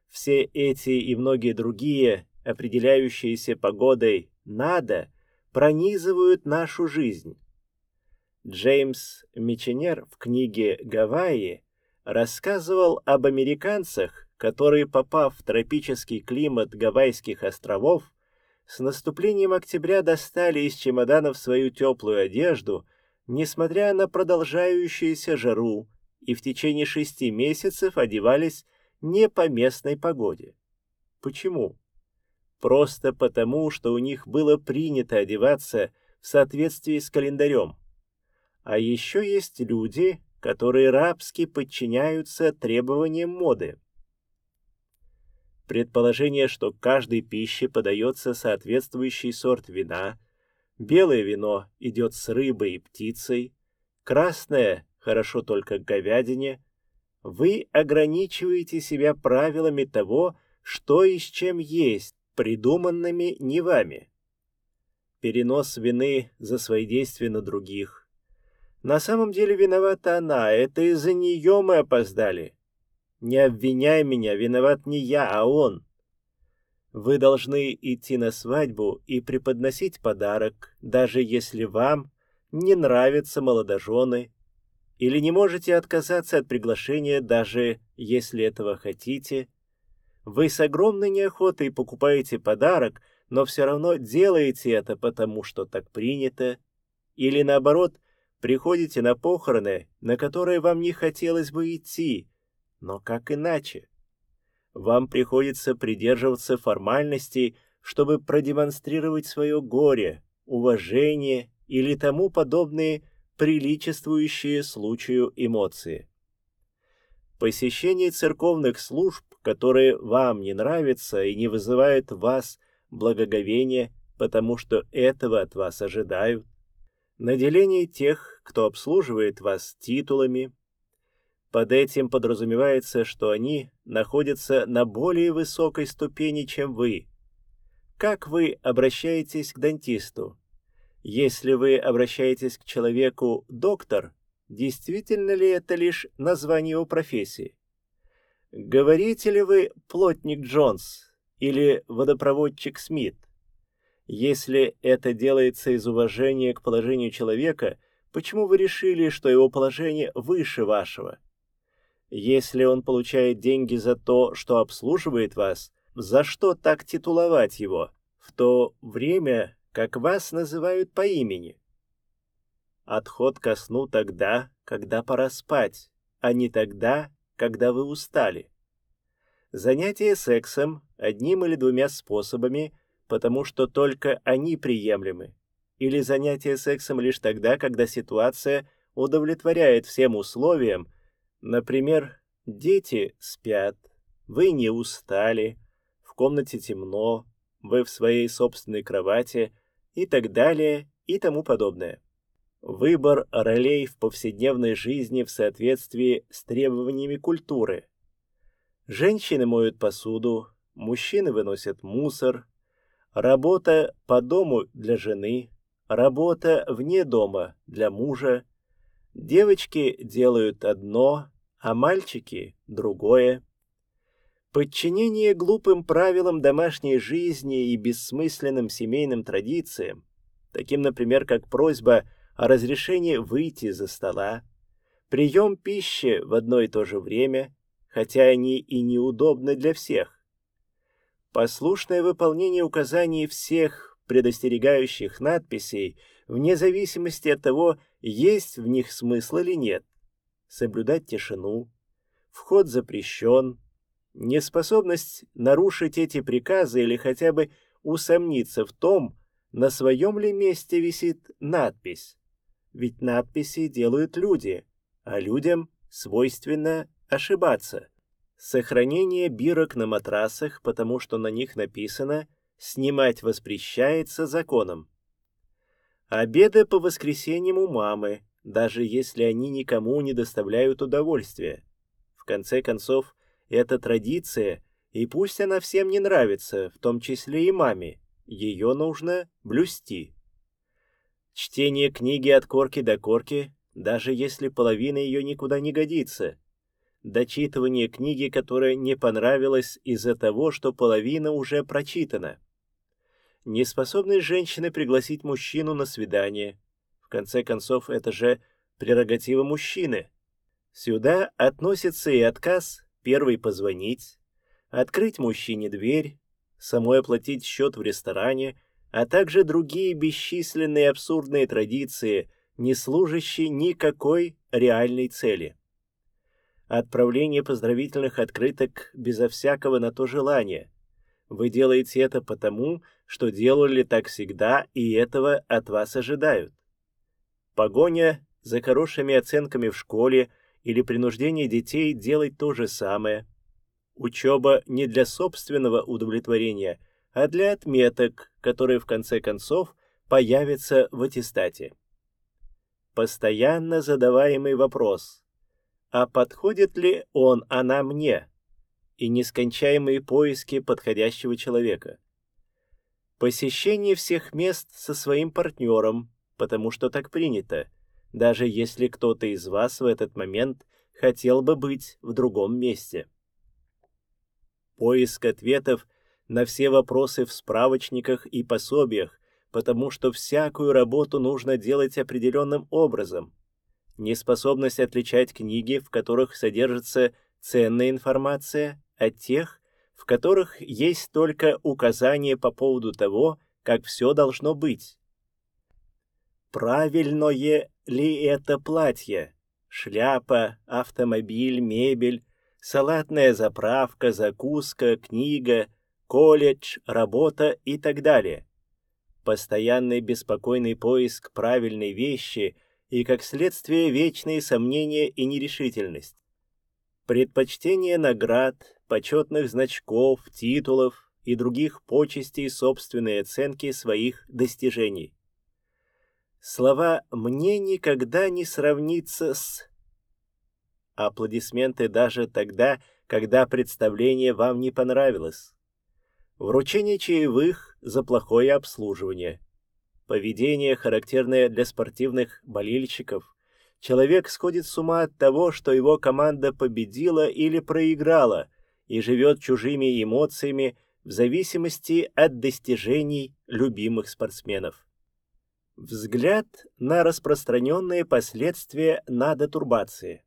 Speaker 1: Все эти и многие другие определяющиеся погодой «надо», пронизывают нашу жизнь. Джеймс Миченер в книге «Гавайи» рассказывал об американцах, которые, попав в тропический климат Гавайских островов, с наступлением октября достали из чемоданов свою теплую одежду, несмотря на продолжающуюся жару, и в течение шести месяцев одевались не по местной погоде. Почему? просто потому, что у них было принято одеваться в соответствии с календарем. А еще есть люди, которые рабски подчиняются требованиям моды. Предположение, что каждой пище подается соответствующий сорт вина, белое вино идет с рыбой и птицей, красное хорошо только к говядине, вы ограничиваете себя правилами того, что и с чем есть, придуманными не вами. Перенос вины за свои действия на других. На самом деле виновата она, это из-за нее мы опоздали. Не обвиняй меня, виноват не я, а он. Вы должны идти на свадьбу и преподносить подарок, даже если вам не нравятся молодожены, или не можете отказаться от приглашения, даже если этого хотите, вы с огромной неохотой покупаете подарок, но все равно делаете это потому, что так принято. Или наоборот, приходите на похороны, на которые вам не хотелось бы идти, но как иначе? Вам приходится придерживаться формальностей, чтобы продемонстрировать свое горе, уважение или тому подобные приличествующие случаю эмоции. Посещение церковных служб которые вам не нравятся и не вызывают в вас благоговения, потому что этого от вас ожидают, наделение тех, кто обслуживает вас титулами. Под этим подразумевается, что они находятся на более высокой ступени, чем вы. Как вы обращаетесь к дантисту? Если вы обращаетесь к человеку «доктор», действительно ли это лишь название его профессии? Говорите ли вы плотник Джонс или водопроводчик Смит? Если это делается из уважения к положению человека, почему вы решили, что его положение выше вашего? Если он получает деньги за то, что обслуживает вас, за что так титуловать его, в то время, как вас называют по имени? Отход ко сну тогда, когда пора спать, а не тогда, когда вы устали. Занятие сексом одним или двумя способами, потому что только они приемлемы. Или занятие сексом лишь тогда, когда ситуация удовлетворяет всем условиям, например, дети спят, вы не устали, в комнате темно, вы в своей собственной кровати и так далее и тому подобное. Выбор ролей в повседневной жизни в соответствии с требованиями культуры. Женщины моют посуду, мужчины выносят мусор, работа по дому для жены, работа вне дома для мужа. Девочки делают одно, а мальчики — другое. Подчинение глупым правилам домашней жизни и бессмысленным семейным традициям, таким, например, как просьба о разрешении выйти за стола, прием пищи в одно и то же время, хотя они и неудобны для всех, послушное выполнение указаний всех предостерегающих надписей, вне зависимости от того, есть в них смысл или нет, соблюдать тишину, вход запрещен, неспособность нарушить эти приказы или хотя бы усомниться в том, на своем ли месте висит надпись. Ведь надписи делают люди, а людям свойственно ошибаться. Сохранение бирок на матрасах, потому что на них написано «снимать воспрещается законом». Обеды по воскресеньям у мамы, даже если они никому не доставляют удовольствия. В конце концов, это традиция, и пусть она всем не нравится, в том числе и маме, ее нужно блюсти. Чтение книги от корки до корки, даже если половина ее никуда не годится. Дочитывание книги, которая не понравилась из-за того, что половина уже прочитана. Неспособность женщины пригласить мужчину на свидание. В конце концов, это же прерогатива мужчины. Сюда относится и отказ первый позвонить, открыть мужчине дверь, самой оплатить счет в ресторане, а также другие бесчисленные абсурдные традиции, не служащие никакой реальной цели. Отправление поздравительных открыток безо всякого на то желания. Вы делаете это потому, что делали так всегда, и этого от вас ожидают. Погоня за хорошими оценками в школе – или принуждение детей делать то же самое. Учеба не для собственного удовлетворения, а для отметок, которые в конце концов появятся в аттестате. Постоянно задаваемый вопрос «А подходит ли он, она мне?» и нескончаемые поиски подходящего человека. Посещение всех мест со своим партнером, потому что так принято, даже если кто-то из вас в этот момент хотел бы быть в другом месте. Поиск ответов на все вопросы в справочниках и пособиях, потому что всякую работу нужно делать определенным образом. Неспособность отличать книги, в которых содержится ценная информация, от тех, в которых есть только указания по поводу того, как все должно быть. Правильное ли это платье? Шляпа, автомобиль, мебель, салатная заправка, закуска, книга, колледж, работа и так далее. Постоянный беспокойный поиск правильной вещи и, как следствие, вечные сомнения и нерешительность. Предпочтение наград, почетных значков, титулов и других почестей собственной оценки своих достижений. Слова «мне никогда не сравнится с...» Аплодисменты даже тогда, когда представление вам не понравилось. Вручение чаевых за плохое обслуживание. Поведение, характерное для спортивных болельщиков. Человек сходит с ума от того, что его команда победила или проиграла и живет чужими эмоциями в зависимости от достижений любимых спортсменов. Взгляд на распространенные последствия надотурбации.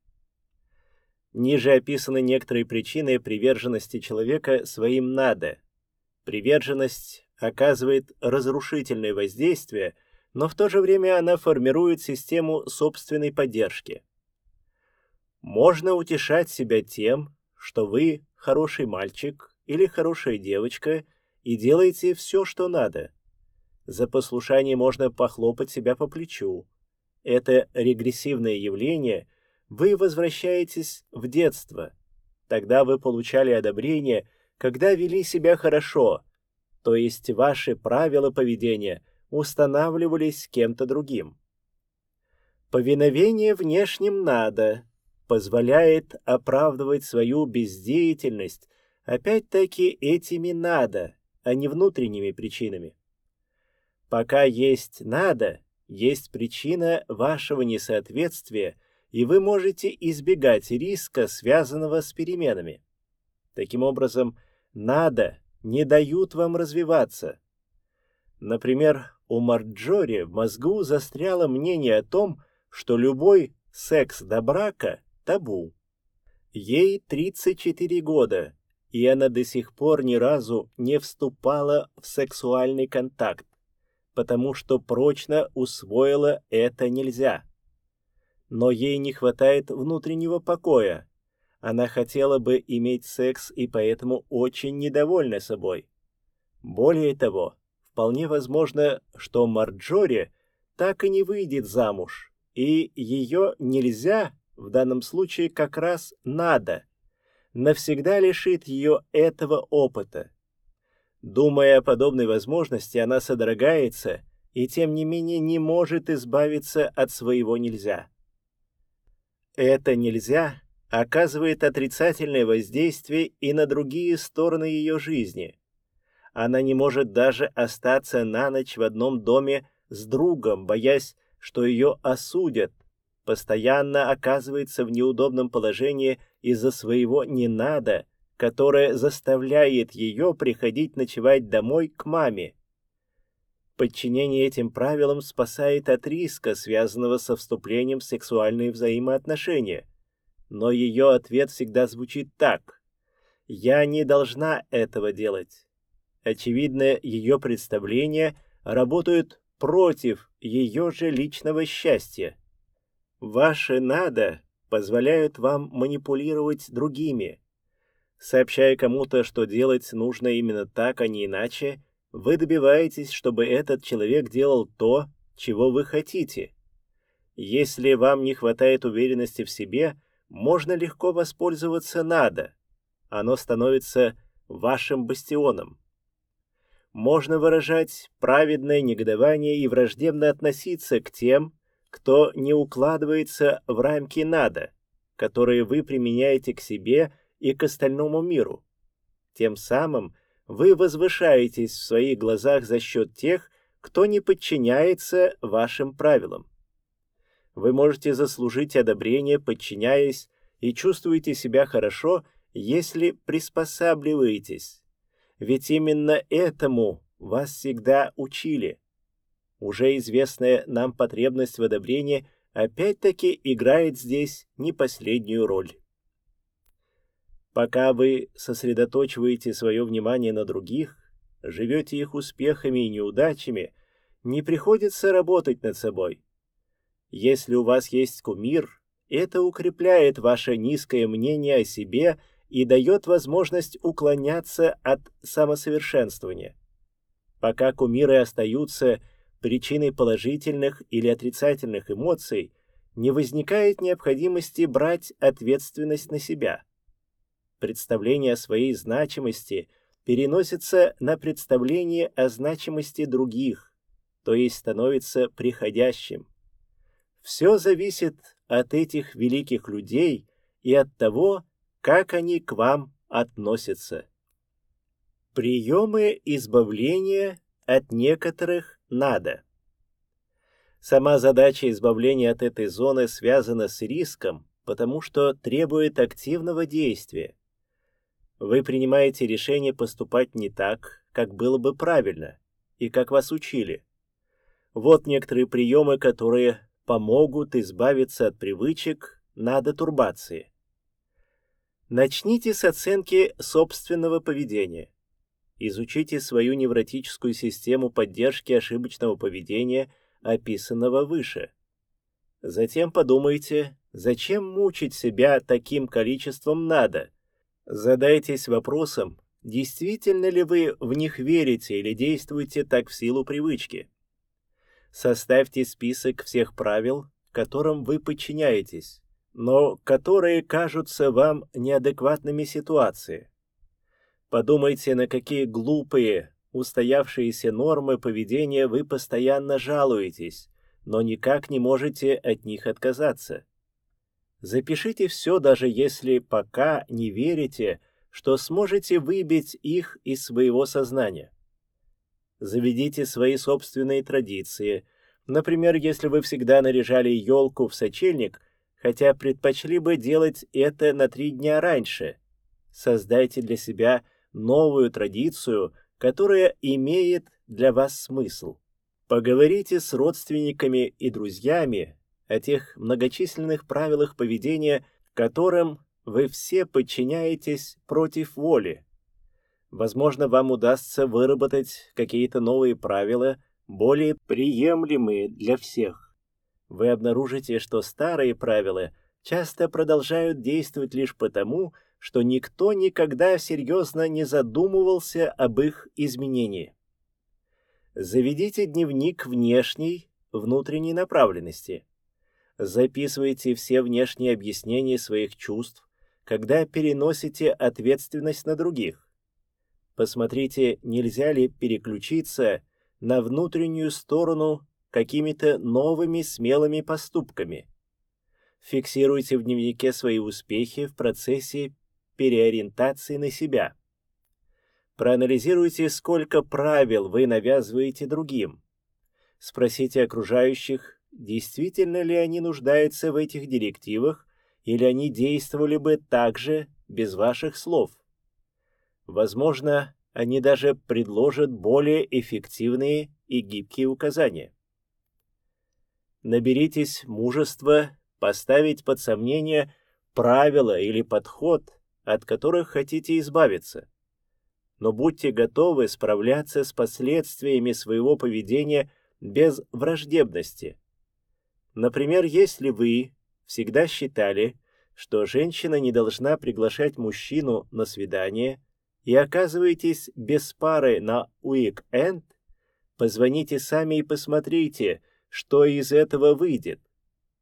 Speaker 1: Ниже описаны некоторые причины приверженности человека своим надо. Приверженность оказывает разрушительное воздействие, но в то же время она формирует систему собственной поддержки. Можно утешать себя тем, что вы хороший мальчик или хорошая девочка и делаете все, что надо – за послушание можно похлопать себя по плечу. Это регрессивное явление, вы возвращаетесь в детство. Тогда вы получали одобрение, когда вели себя хорошо, то есть ваши правила поведения устанавливались кем-то другим. Повиновение внешним надо позволяет оправдывать свою бездеятельность опять-таки этими надо, а не внутренними причинами. Пока есть «надо», есть причина вашего несоответствия, и вы можете избегать риска, связанного с переменами. Таким образом, «надо» не дают вам развиваться. Например, у Марджори в мозгу застряло мнение о том, что любой секс до брака – табу. Ей 34 года, и она до сих пор ни разу не вступала в сексуальный контакт, потому что прочно усвоила это нельзя. Но ей не хватает внутреннего покоя. Она хотела бы иметь секс и поэтому очень недовольна собой. Более того, вполне возможно, что Марджори так и не выйдет замуж, и ее нельзя в данном случае как раз надо, навсегда лишит ее этого опыта. Думая о подобной возможности, она содрогается и тем не менее не может избавиться от своего нельзя. Это нельзя оказывает отрицательное воздействие и на другие стороны ее жизни, она не может даже остаться на ночь в одном доме с другом, боясь, что ее осудят. Постоянно оказывается в неудобном положении из-за своего «не надо», которое заставляет ее приходить ночевать домой к маме. Подчинение этим правилам спасает от риска, связанного со вступлением в сексуальные взаимоотношения. Но ее ответ всегда звучит так. «Я не должна этого делать». Очевидно, ее представления работают против ее же личного счастья. Ваши «надо» позволяют вам манипулировать другими. Сообщая кому-то, что делать нужно именно так, а не иначе, вы добиваетесь, чтобы этот человек делал то, чего вы хотите. Если вам не хватает уверенности в себе, можно легко воспользоваться «надо». Оно становится вашим бастионом можно выражать праведное негодование и враждебно относиться к тем, кто не укладывается в рамки «надо», которые вы применяете к себе и к остальному миру. Тем самым вы возвышаетесь в своих глазах за счет тех, кто не подчиняется вашим правилам. Вы можете заслужить одобрение, подчиняясь, и чувствуете себя хорошо, если приспосабливаетесь ведь именно этому вас всегда учили. Уже известная нам потребность в одобрении опять-таки играет здесь не последнюю роль. Пока вы сосредоточиваете свое внимание на других, живете их успехами и неудачами, не приходится работать над собой. Если у вас есть кумир, это укрепляет ваше низкое мнение о себе и дает возможность уклоняться от самосовершенствования. Пока кумиры остаются причиной положительных или отрицательных эмоций, не возникает необходимости брать ответственность на себя. Представление о своей значимости переносится на представление о значимости других, то есть становится приходящим. Все зависит от этих великих людей и от того, как они к вам относятся. Приемы избавления от некоторых надо. Сама задача избавления от этой зоны связана с риском, потому что требует активного действия. Вы принимаете решение поступать не так, как было бы правильно, и как вас учили. Вот некоторые приемы, которые помогут избавиться от привычек надо турбации. Начните с оценки собственного поведения. Изучите свою невротическую систему поддержки ошибочного поведения, описанного выше. Затем подумайте, зачем мучить себя таким количеством надо. Задайтесь вопросом, действительно ли вы в них верите или действуете так в силу привычки. Составьте список всех правил, которым вы подчиняетесь но которые кажутся вам неадекватными ситуации. Подумайте, на какие глупые, устоявшиеся нормы поведения вы постоянно жалуетесь, но никак не можете от них отказаться. Запишите все, даже если пока не верите, что сможете выбить их из своего сознания. Заведите свои собственные традиции. Например, если вы всегда наряжали елку в сочельник, хотя предпочли бы делать это на три дня раньше. Создайте для себя новую традицию, которая имеет для вас смысл. Поговорите с родственниками и друзьями о тех многочисленных правилах поведения, которым вы все подчиняетесь против воли. Возможно, вам удастся выработать какие-то новые правила, более приемлемые для всех. Вы обнаружите, что старые правила часто продолжают действовать лишь потому, что никто никогда серьезно не задумывался об их изменении. Заведите дневник внешней, внутренней направленности. Записывайте все внешние объяснения своих чувств, когда переносите ответственность на других. Посмотрите, нельзя ли переключиться на внутреннюю сторону какими-то новыми смелыми поступками. Фиксируйте в дневнике свои успехи в процессе переориентации на себя. Проанализируйте, сколько правил вы навязываете другим. Спросите окружающих, действительно ли они нуждаются в этих директивах, или они действовали бы так же без ваших слов. Возможно, они даже предложат более эффективные и гибкие указания. Наберитесь мужества поставить под сомнение правила или подход, от которых хотите избавиться но будьте готовы справляться с последствиями своего поведения без враждебности. Например, если вы всегда считали, что женщина не должна приглашать мужчину на свидание и оказываетесь без пары на уик-энд, позвоните сами и посмотрите, что из этого выйдет.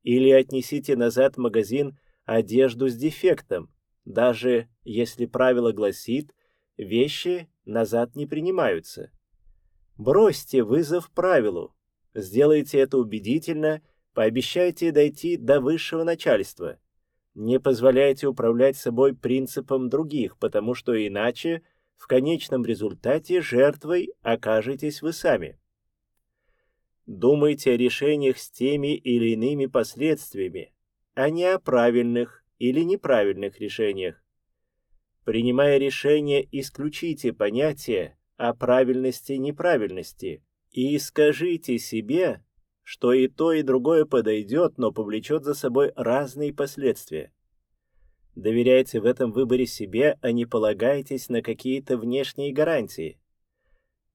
Speaker 1: Или отнесите назад в магазин одежду с дефектом, даже если правило гласит – вещи назад не принимаются. Бросьте вызов правилу, сделайте это убедительно, пообещайте дойти до высшего начальства. Не позволяйте управлять собой принципом других, потому что иначе в конечном результате жертвой окажетесь вы сами. Думайте о решениях с теми или иными последствиями, а не о правильных или неправильных решениях. Принимая решение, исключите понятие о правильности неправильности и скажите себе, что и то, и другое подойдет, но повлечет за собой разные последствия. Доверяйте в этом выборе себе, а не полагайтесь на какие-то внешние гарантии.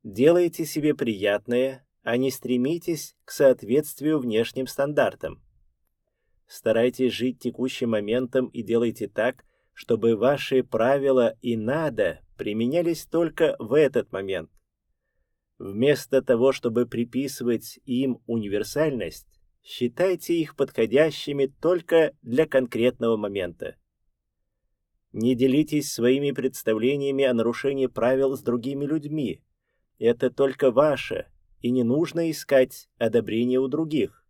Speaker 1: Делайте себе приятное, а не стремитесь к соответствию внешним стандартам. Старайтесь жить текущим моментом и делайте так, чтобы ваши правила и надо применялись только в этот момент. Вместо того, чтобы приписывать им универсальность, считайте их подходящими только для конкретного момента. Не делитесь своими представлениями о нарушении правил с другими людьми. Это только ваше, и не нужно искать одобрения у других.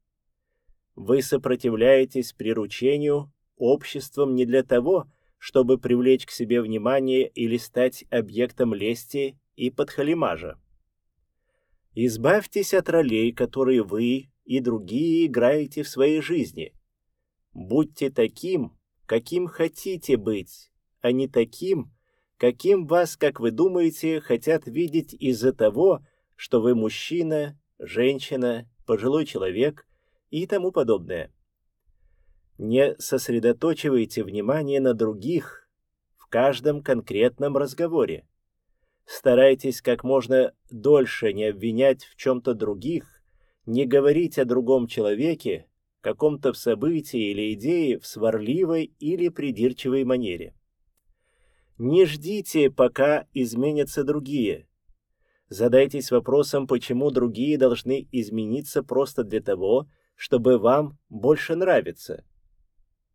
Speaker 1: Вы сопротивляетесь приручению обществом не для того, чтобы привлечь к себе внимание или стать объектом лести и подхалимажа. Избавьтесь от ролей, которые вы и другие играете в своей жизни. Будьте таким, каким хотите быть, а не таким, каким вас, как вы думаете, хотят видеть из-за того, что вы мужчина, женщина, пожилой человек и тому подобное. Не сосредоточивайте внимание на других в каждом конкретном разговоре. Старайтесь как можно дольше не обвинять в чем-то других, не говорить о другом человеке, каком-то событии или идее в сварливой или придирчивой манере. Не ждите, пока изменятся другие. Задайтесь вопросом, почему другие должны измениться просто для того, чтобы вам больше нравиться.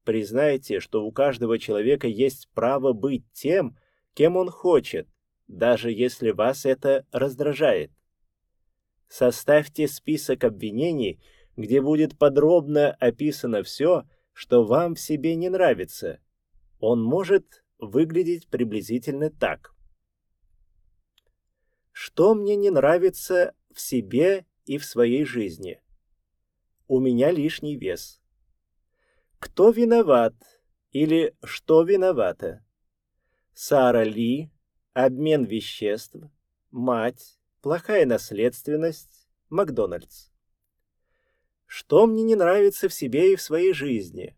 Speaker 1: Признайте, что у каждого человека есть право быть тем, кем он хочет, даже если вас это раздражает. Составьте список обвинений, где будет подробно описано все, что вам в себе не нравится. Он может выглядеть приблизительно так. Что мне не нравится в себе и в своей жизни? У меня лишний вес. Кто виноват или что виновата? Сара Ли, обмен веществ, мать, плохая наследственность, Макдональдс. Что мне не нравится в себе и в своей жизни?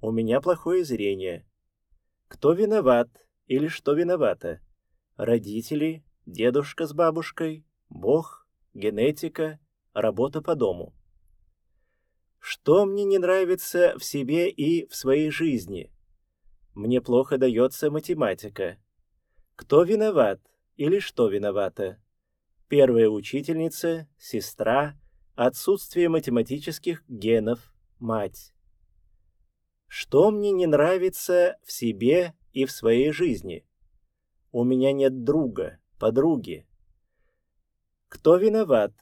Speaker 1: У меня плохое зрение. Кто виноват или что виновата? Родители, дедушка с бабушкой, Бог, генетика, работа по дому. Что мне не нравится в себе и в своей жизни? Мне плохо дается математика. Кто виноват или что виновата? Первая учительница, сестра, отсутствие математических генов, мать. Что мне не нравится в себе и в своей жизни? У меня нет друга, подруги. Кто виноват?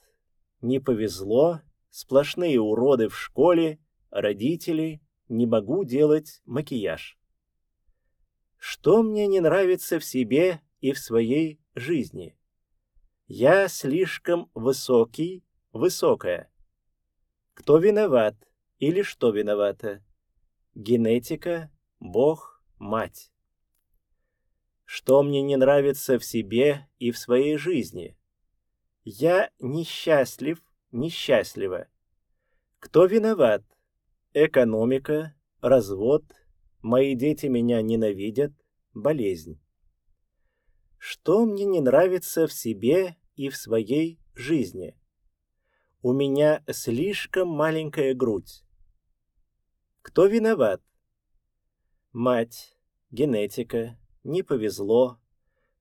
Speaker 1: Не повезло, сплошные уроды в школе, родители, не могу делать макияж. Что мне не нравится в себе и в своей жизни? Я слишком высокий, высокая. Кто виноват или что виновата? Генетика, Бог, Мать. Что мне не нравится в себе и в своей жизни? Я несчастлив, несчастлива. Кто виноват? Экономика, развод, мои дети меня ненавидят, болезнь. Что мне не нравится в себе и в своей жизни? У меня слишком маленькая грудь. Кто виноват? Мать, генетика, не повезло,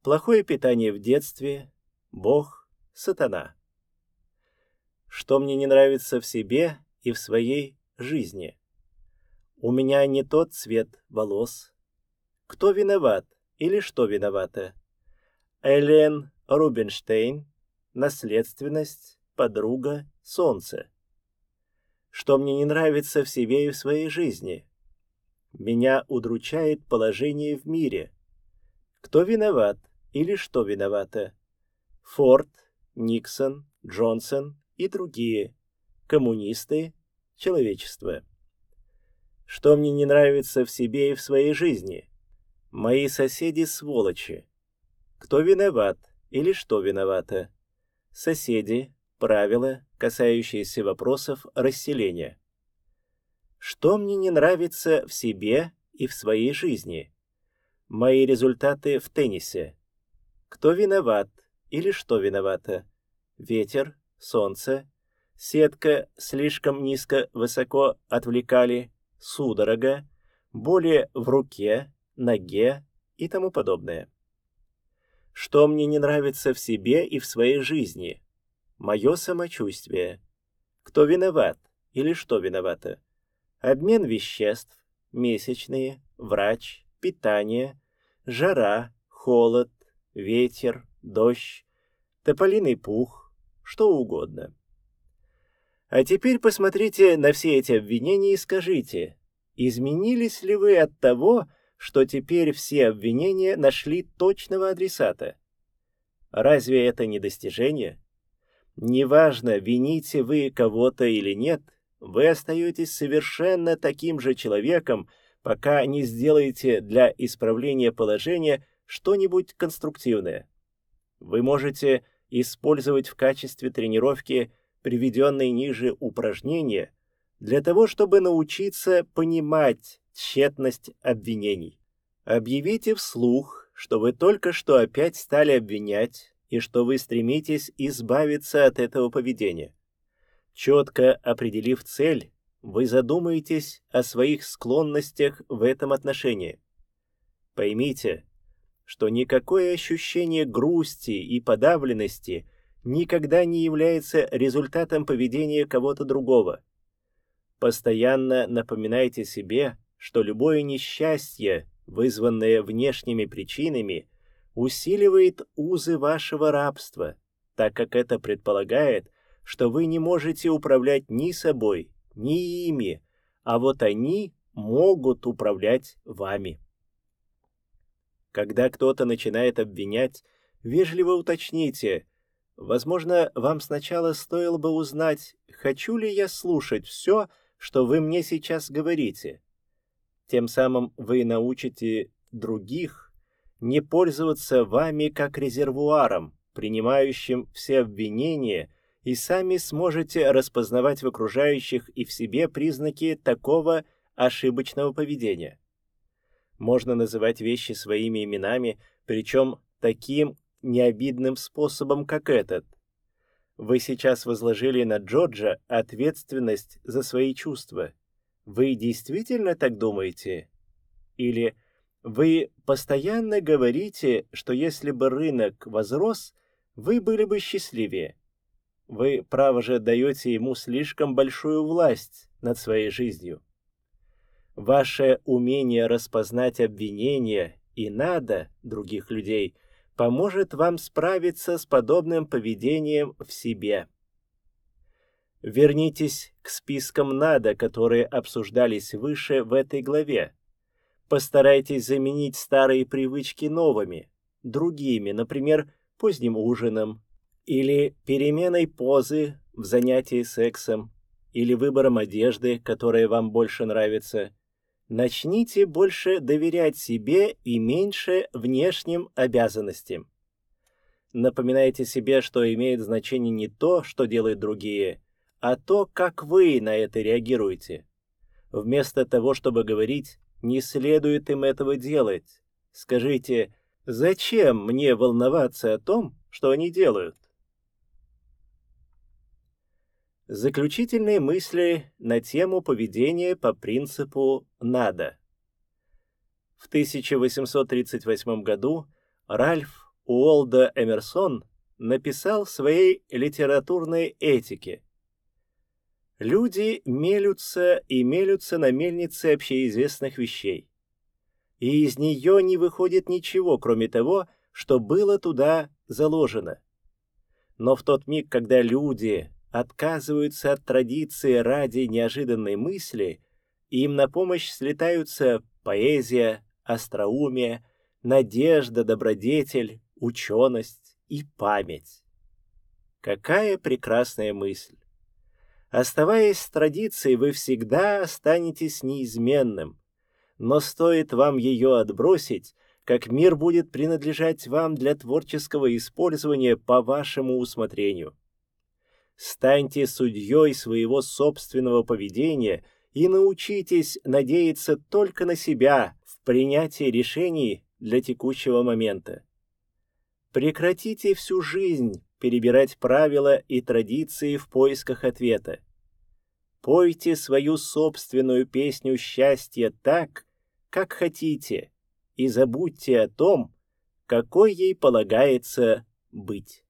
Speaker 1: плохое питание в детстве, Бог, сатана. Что мне не нравится в себе и в своей жизни? У меня не тот цвет волос. Кто виноват или что виновата? Элен Рубинштейн, наследственность, подруга, солнце что мне не нравится в себе и в своей жизни. Меня удручает положение в мире. Кто виноват или что виновато? Форд, Никсон, Джонсон и другие. Коммунисты, человечество. Что мне не нравится в себе и в своей жизни? Мои соседи сволочи. Кто виноват или что виновато? Соседи, правила, касающиеся вопросов расселения. Что мне не нравится в себе и в своей жизни? Мои результаты в теннисе. Кто виноват или что виновато? Ветер, солнце, сетка слишком низко-высоко отвлекали, судорога, боли в руке, ноге и тому подобное. Что мне не нравится в себе и в своей жизни? Мое самочувствие. Кто виноват или что виновато? Обмен веществ, месячные, врач, питание, жара, холод, ветер, дождь, тополиный пух, что угодно. А теперь посмотрите на все эти обвинения и скажите, изменились ли вы от того, что теперь все обвинения нашли точного адресата? Разве это не достижение? Неважно, вините вы кого-то или нет, вы остаетесь совершенно таким же человеком, пока не сделаете для исправления положения что-нибудь конструктивное. Вы можете использовать в качестве тренировки приведенные ниже упражнения для того, чтобы научиться понимать тщетность обвинений. Объявите вслух, что вы только что опять стали обвинять, и что вы стремитесь избавиться от этого поведения. Четко определив цель, вы задумаетесь о своих склонностях в этом отношении. Поймите, что никакое ощущение грусти и подавленности никогда не является результатом поведения кого-то другого. Постоянно напоминайте себе, что любое несчастье, вызванное внешними причинами, усиливает узы вашего рабства, так как это предполагает, что вы не можете управлять ни собой, ни ими, а вот они могут управлять вами. Когда кто-то начинает обвинять, вежливо уточните, Возможно, вам сначала стоило бы узнать, хочу ли я слушать все, что вы мне сейчас говорите. Тем самым вы научите других не пользоваться вами как резервуаром, принимающим все обвинения, и сами сможете распознавать в окружающих и в себе признаки такого ошибочного поведения. Можно называть вещи своими именами, причем таким необидным способом, как этот. Вы сейчас возложили на Джорджа ответственность за свои чувства. Вы действительно так думаете? Или вы постоянно говорите, что если бы рынок возрос, вы были бы счастливее. Вы, право же, даете ему слишком большую власть над своей жизнью. Ваше умение распознать обвинения и надо других людей – поможет вам справиться с подобным поведением в себе. Вернитесь к спискам надо, которые обсуждались выше в этой главе. Постарайтесь заменить старые привычки новыми, другими, например, поздним ужином, или переменой позы в занятии сексом, или выбором одежды, которая вам больше нравится – Начните больше доверять себе и меньше внешним обязанностям. Напоминайте себе, что имеет значение не то, что делают другие, а то, как вы на это реагируете. Вместо того, чтобы говорить «не следует им этого делать», скажите «зачем мне волноваться о том, что они делают?» Заключительные мысли на тему поведения по принципу «надо». В 1838 году Ральф Уолда Эмерсон написал своей литературной этике «Люди мелются и мелются на мельнице общеизвестных вещей, и из нее не выходит ничего, кроме того, что было туда заложено. Но в тот миг, когда люди отказываются от традиции ради неожиданной мысли, им на помощь слетаются поэзия, остроумие, надежда, добродетель, ученость и память. Какая прекрасная мысль! Оставаясь с традицией, вы всегда останетесь неизменным, но стоит вам ее отбросить, как мир будет принадлежать вам для творческого использования по вашему усмотрению. Станьте судьей своего собственного поведения и научитесь надеяться только на себя в принятии решений для текущего момента. Прекратите всю жизнь перебирать правила и традиции в поисках ответа. Пойте свою собственную песню счастья так, как хотите, и забудьте о том, какой ей полагается быть.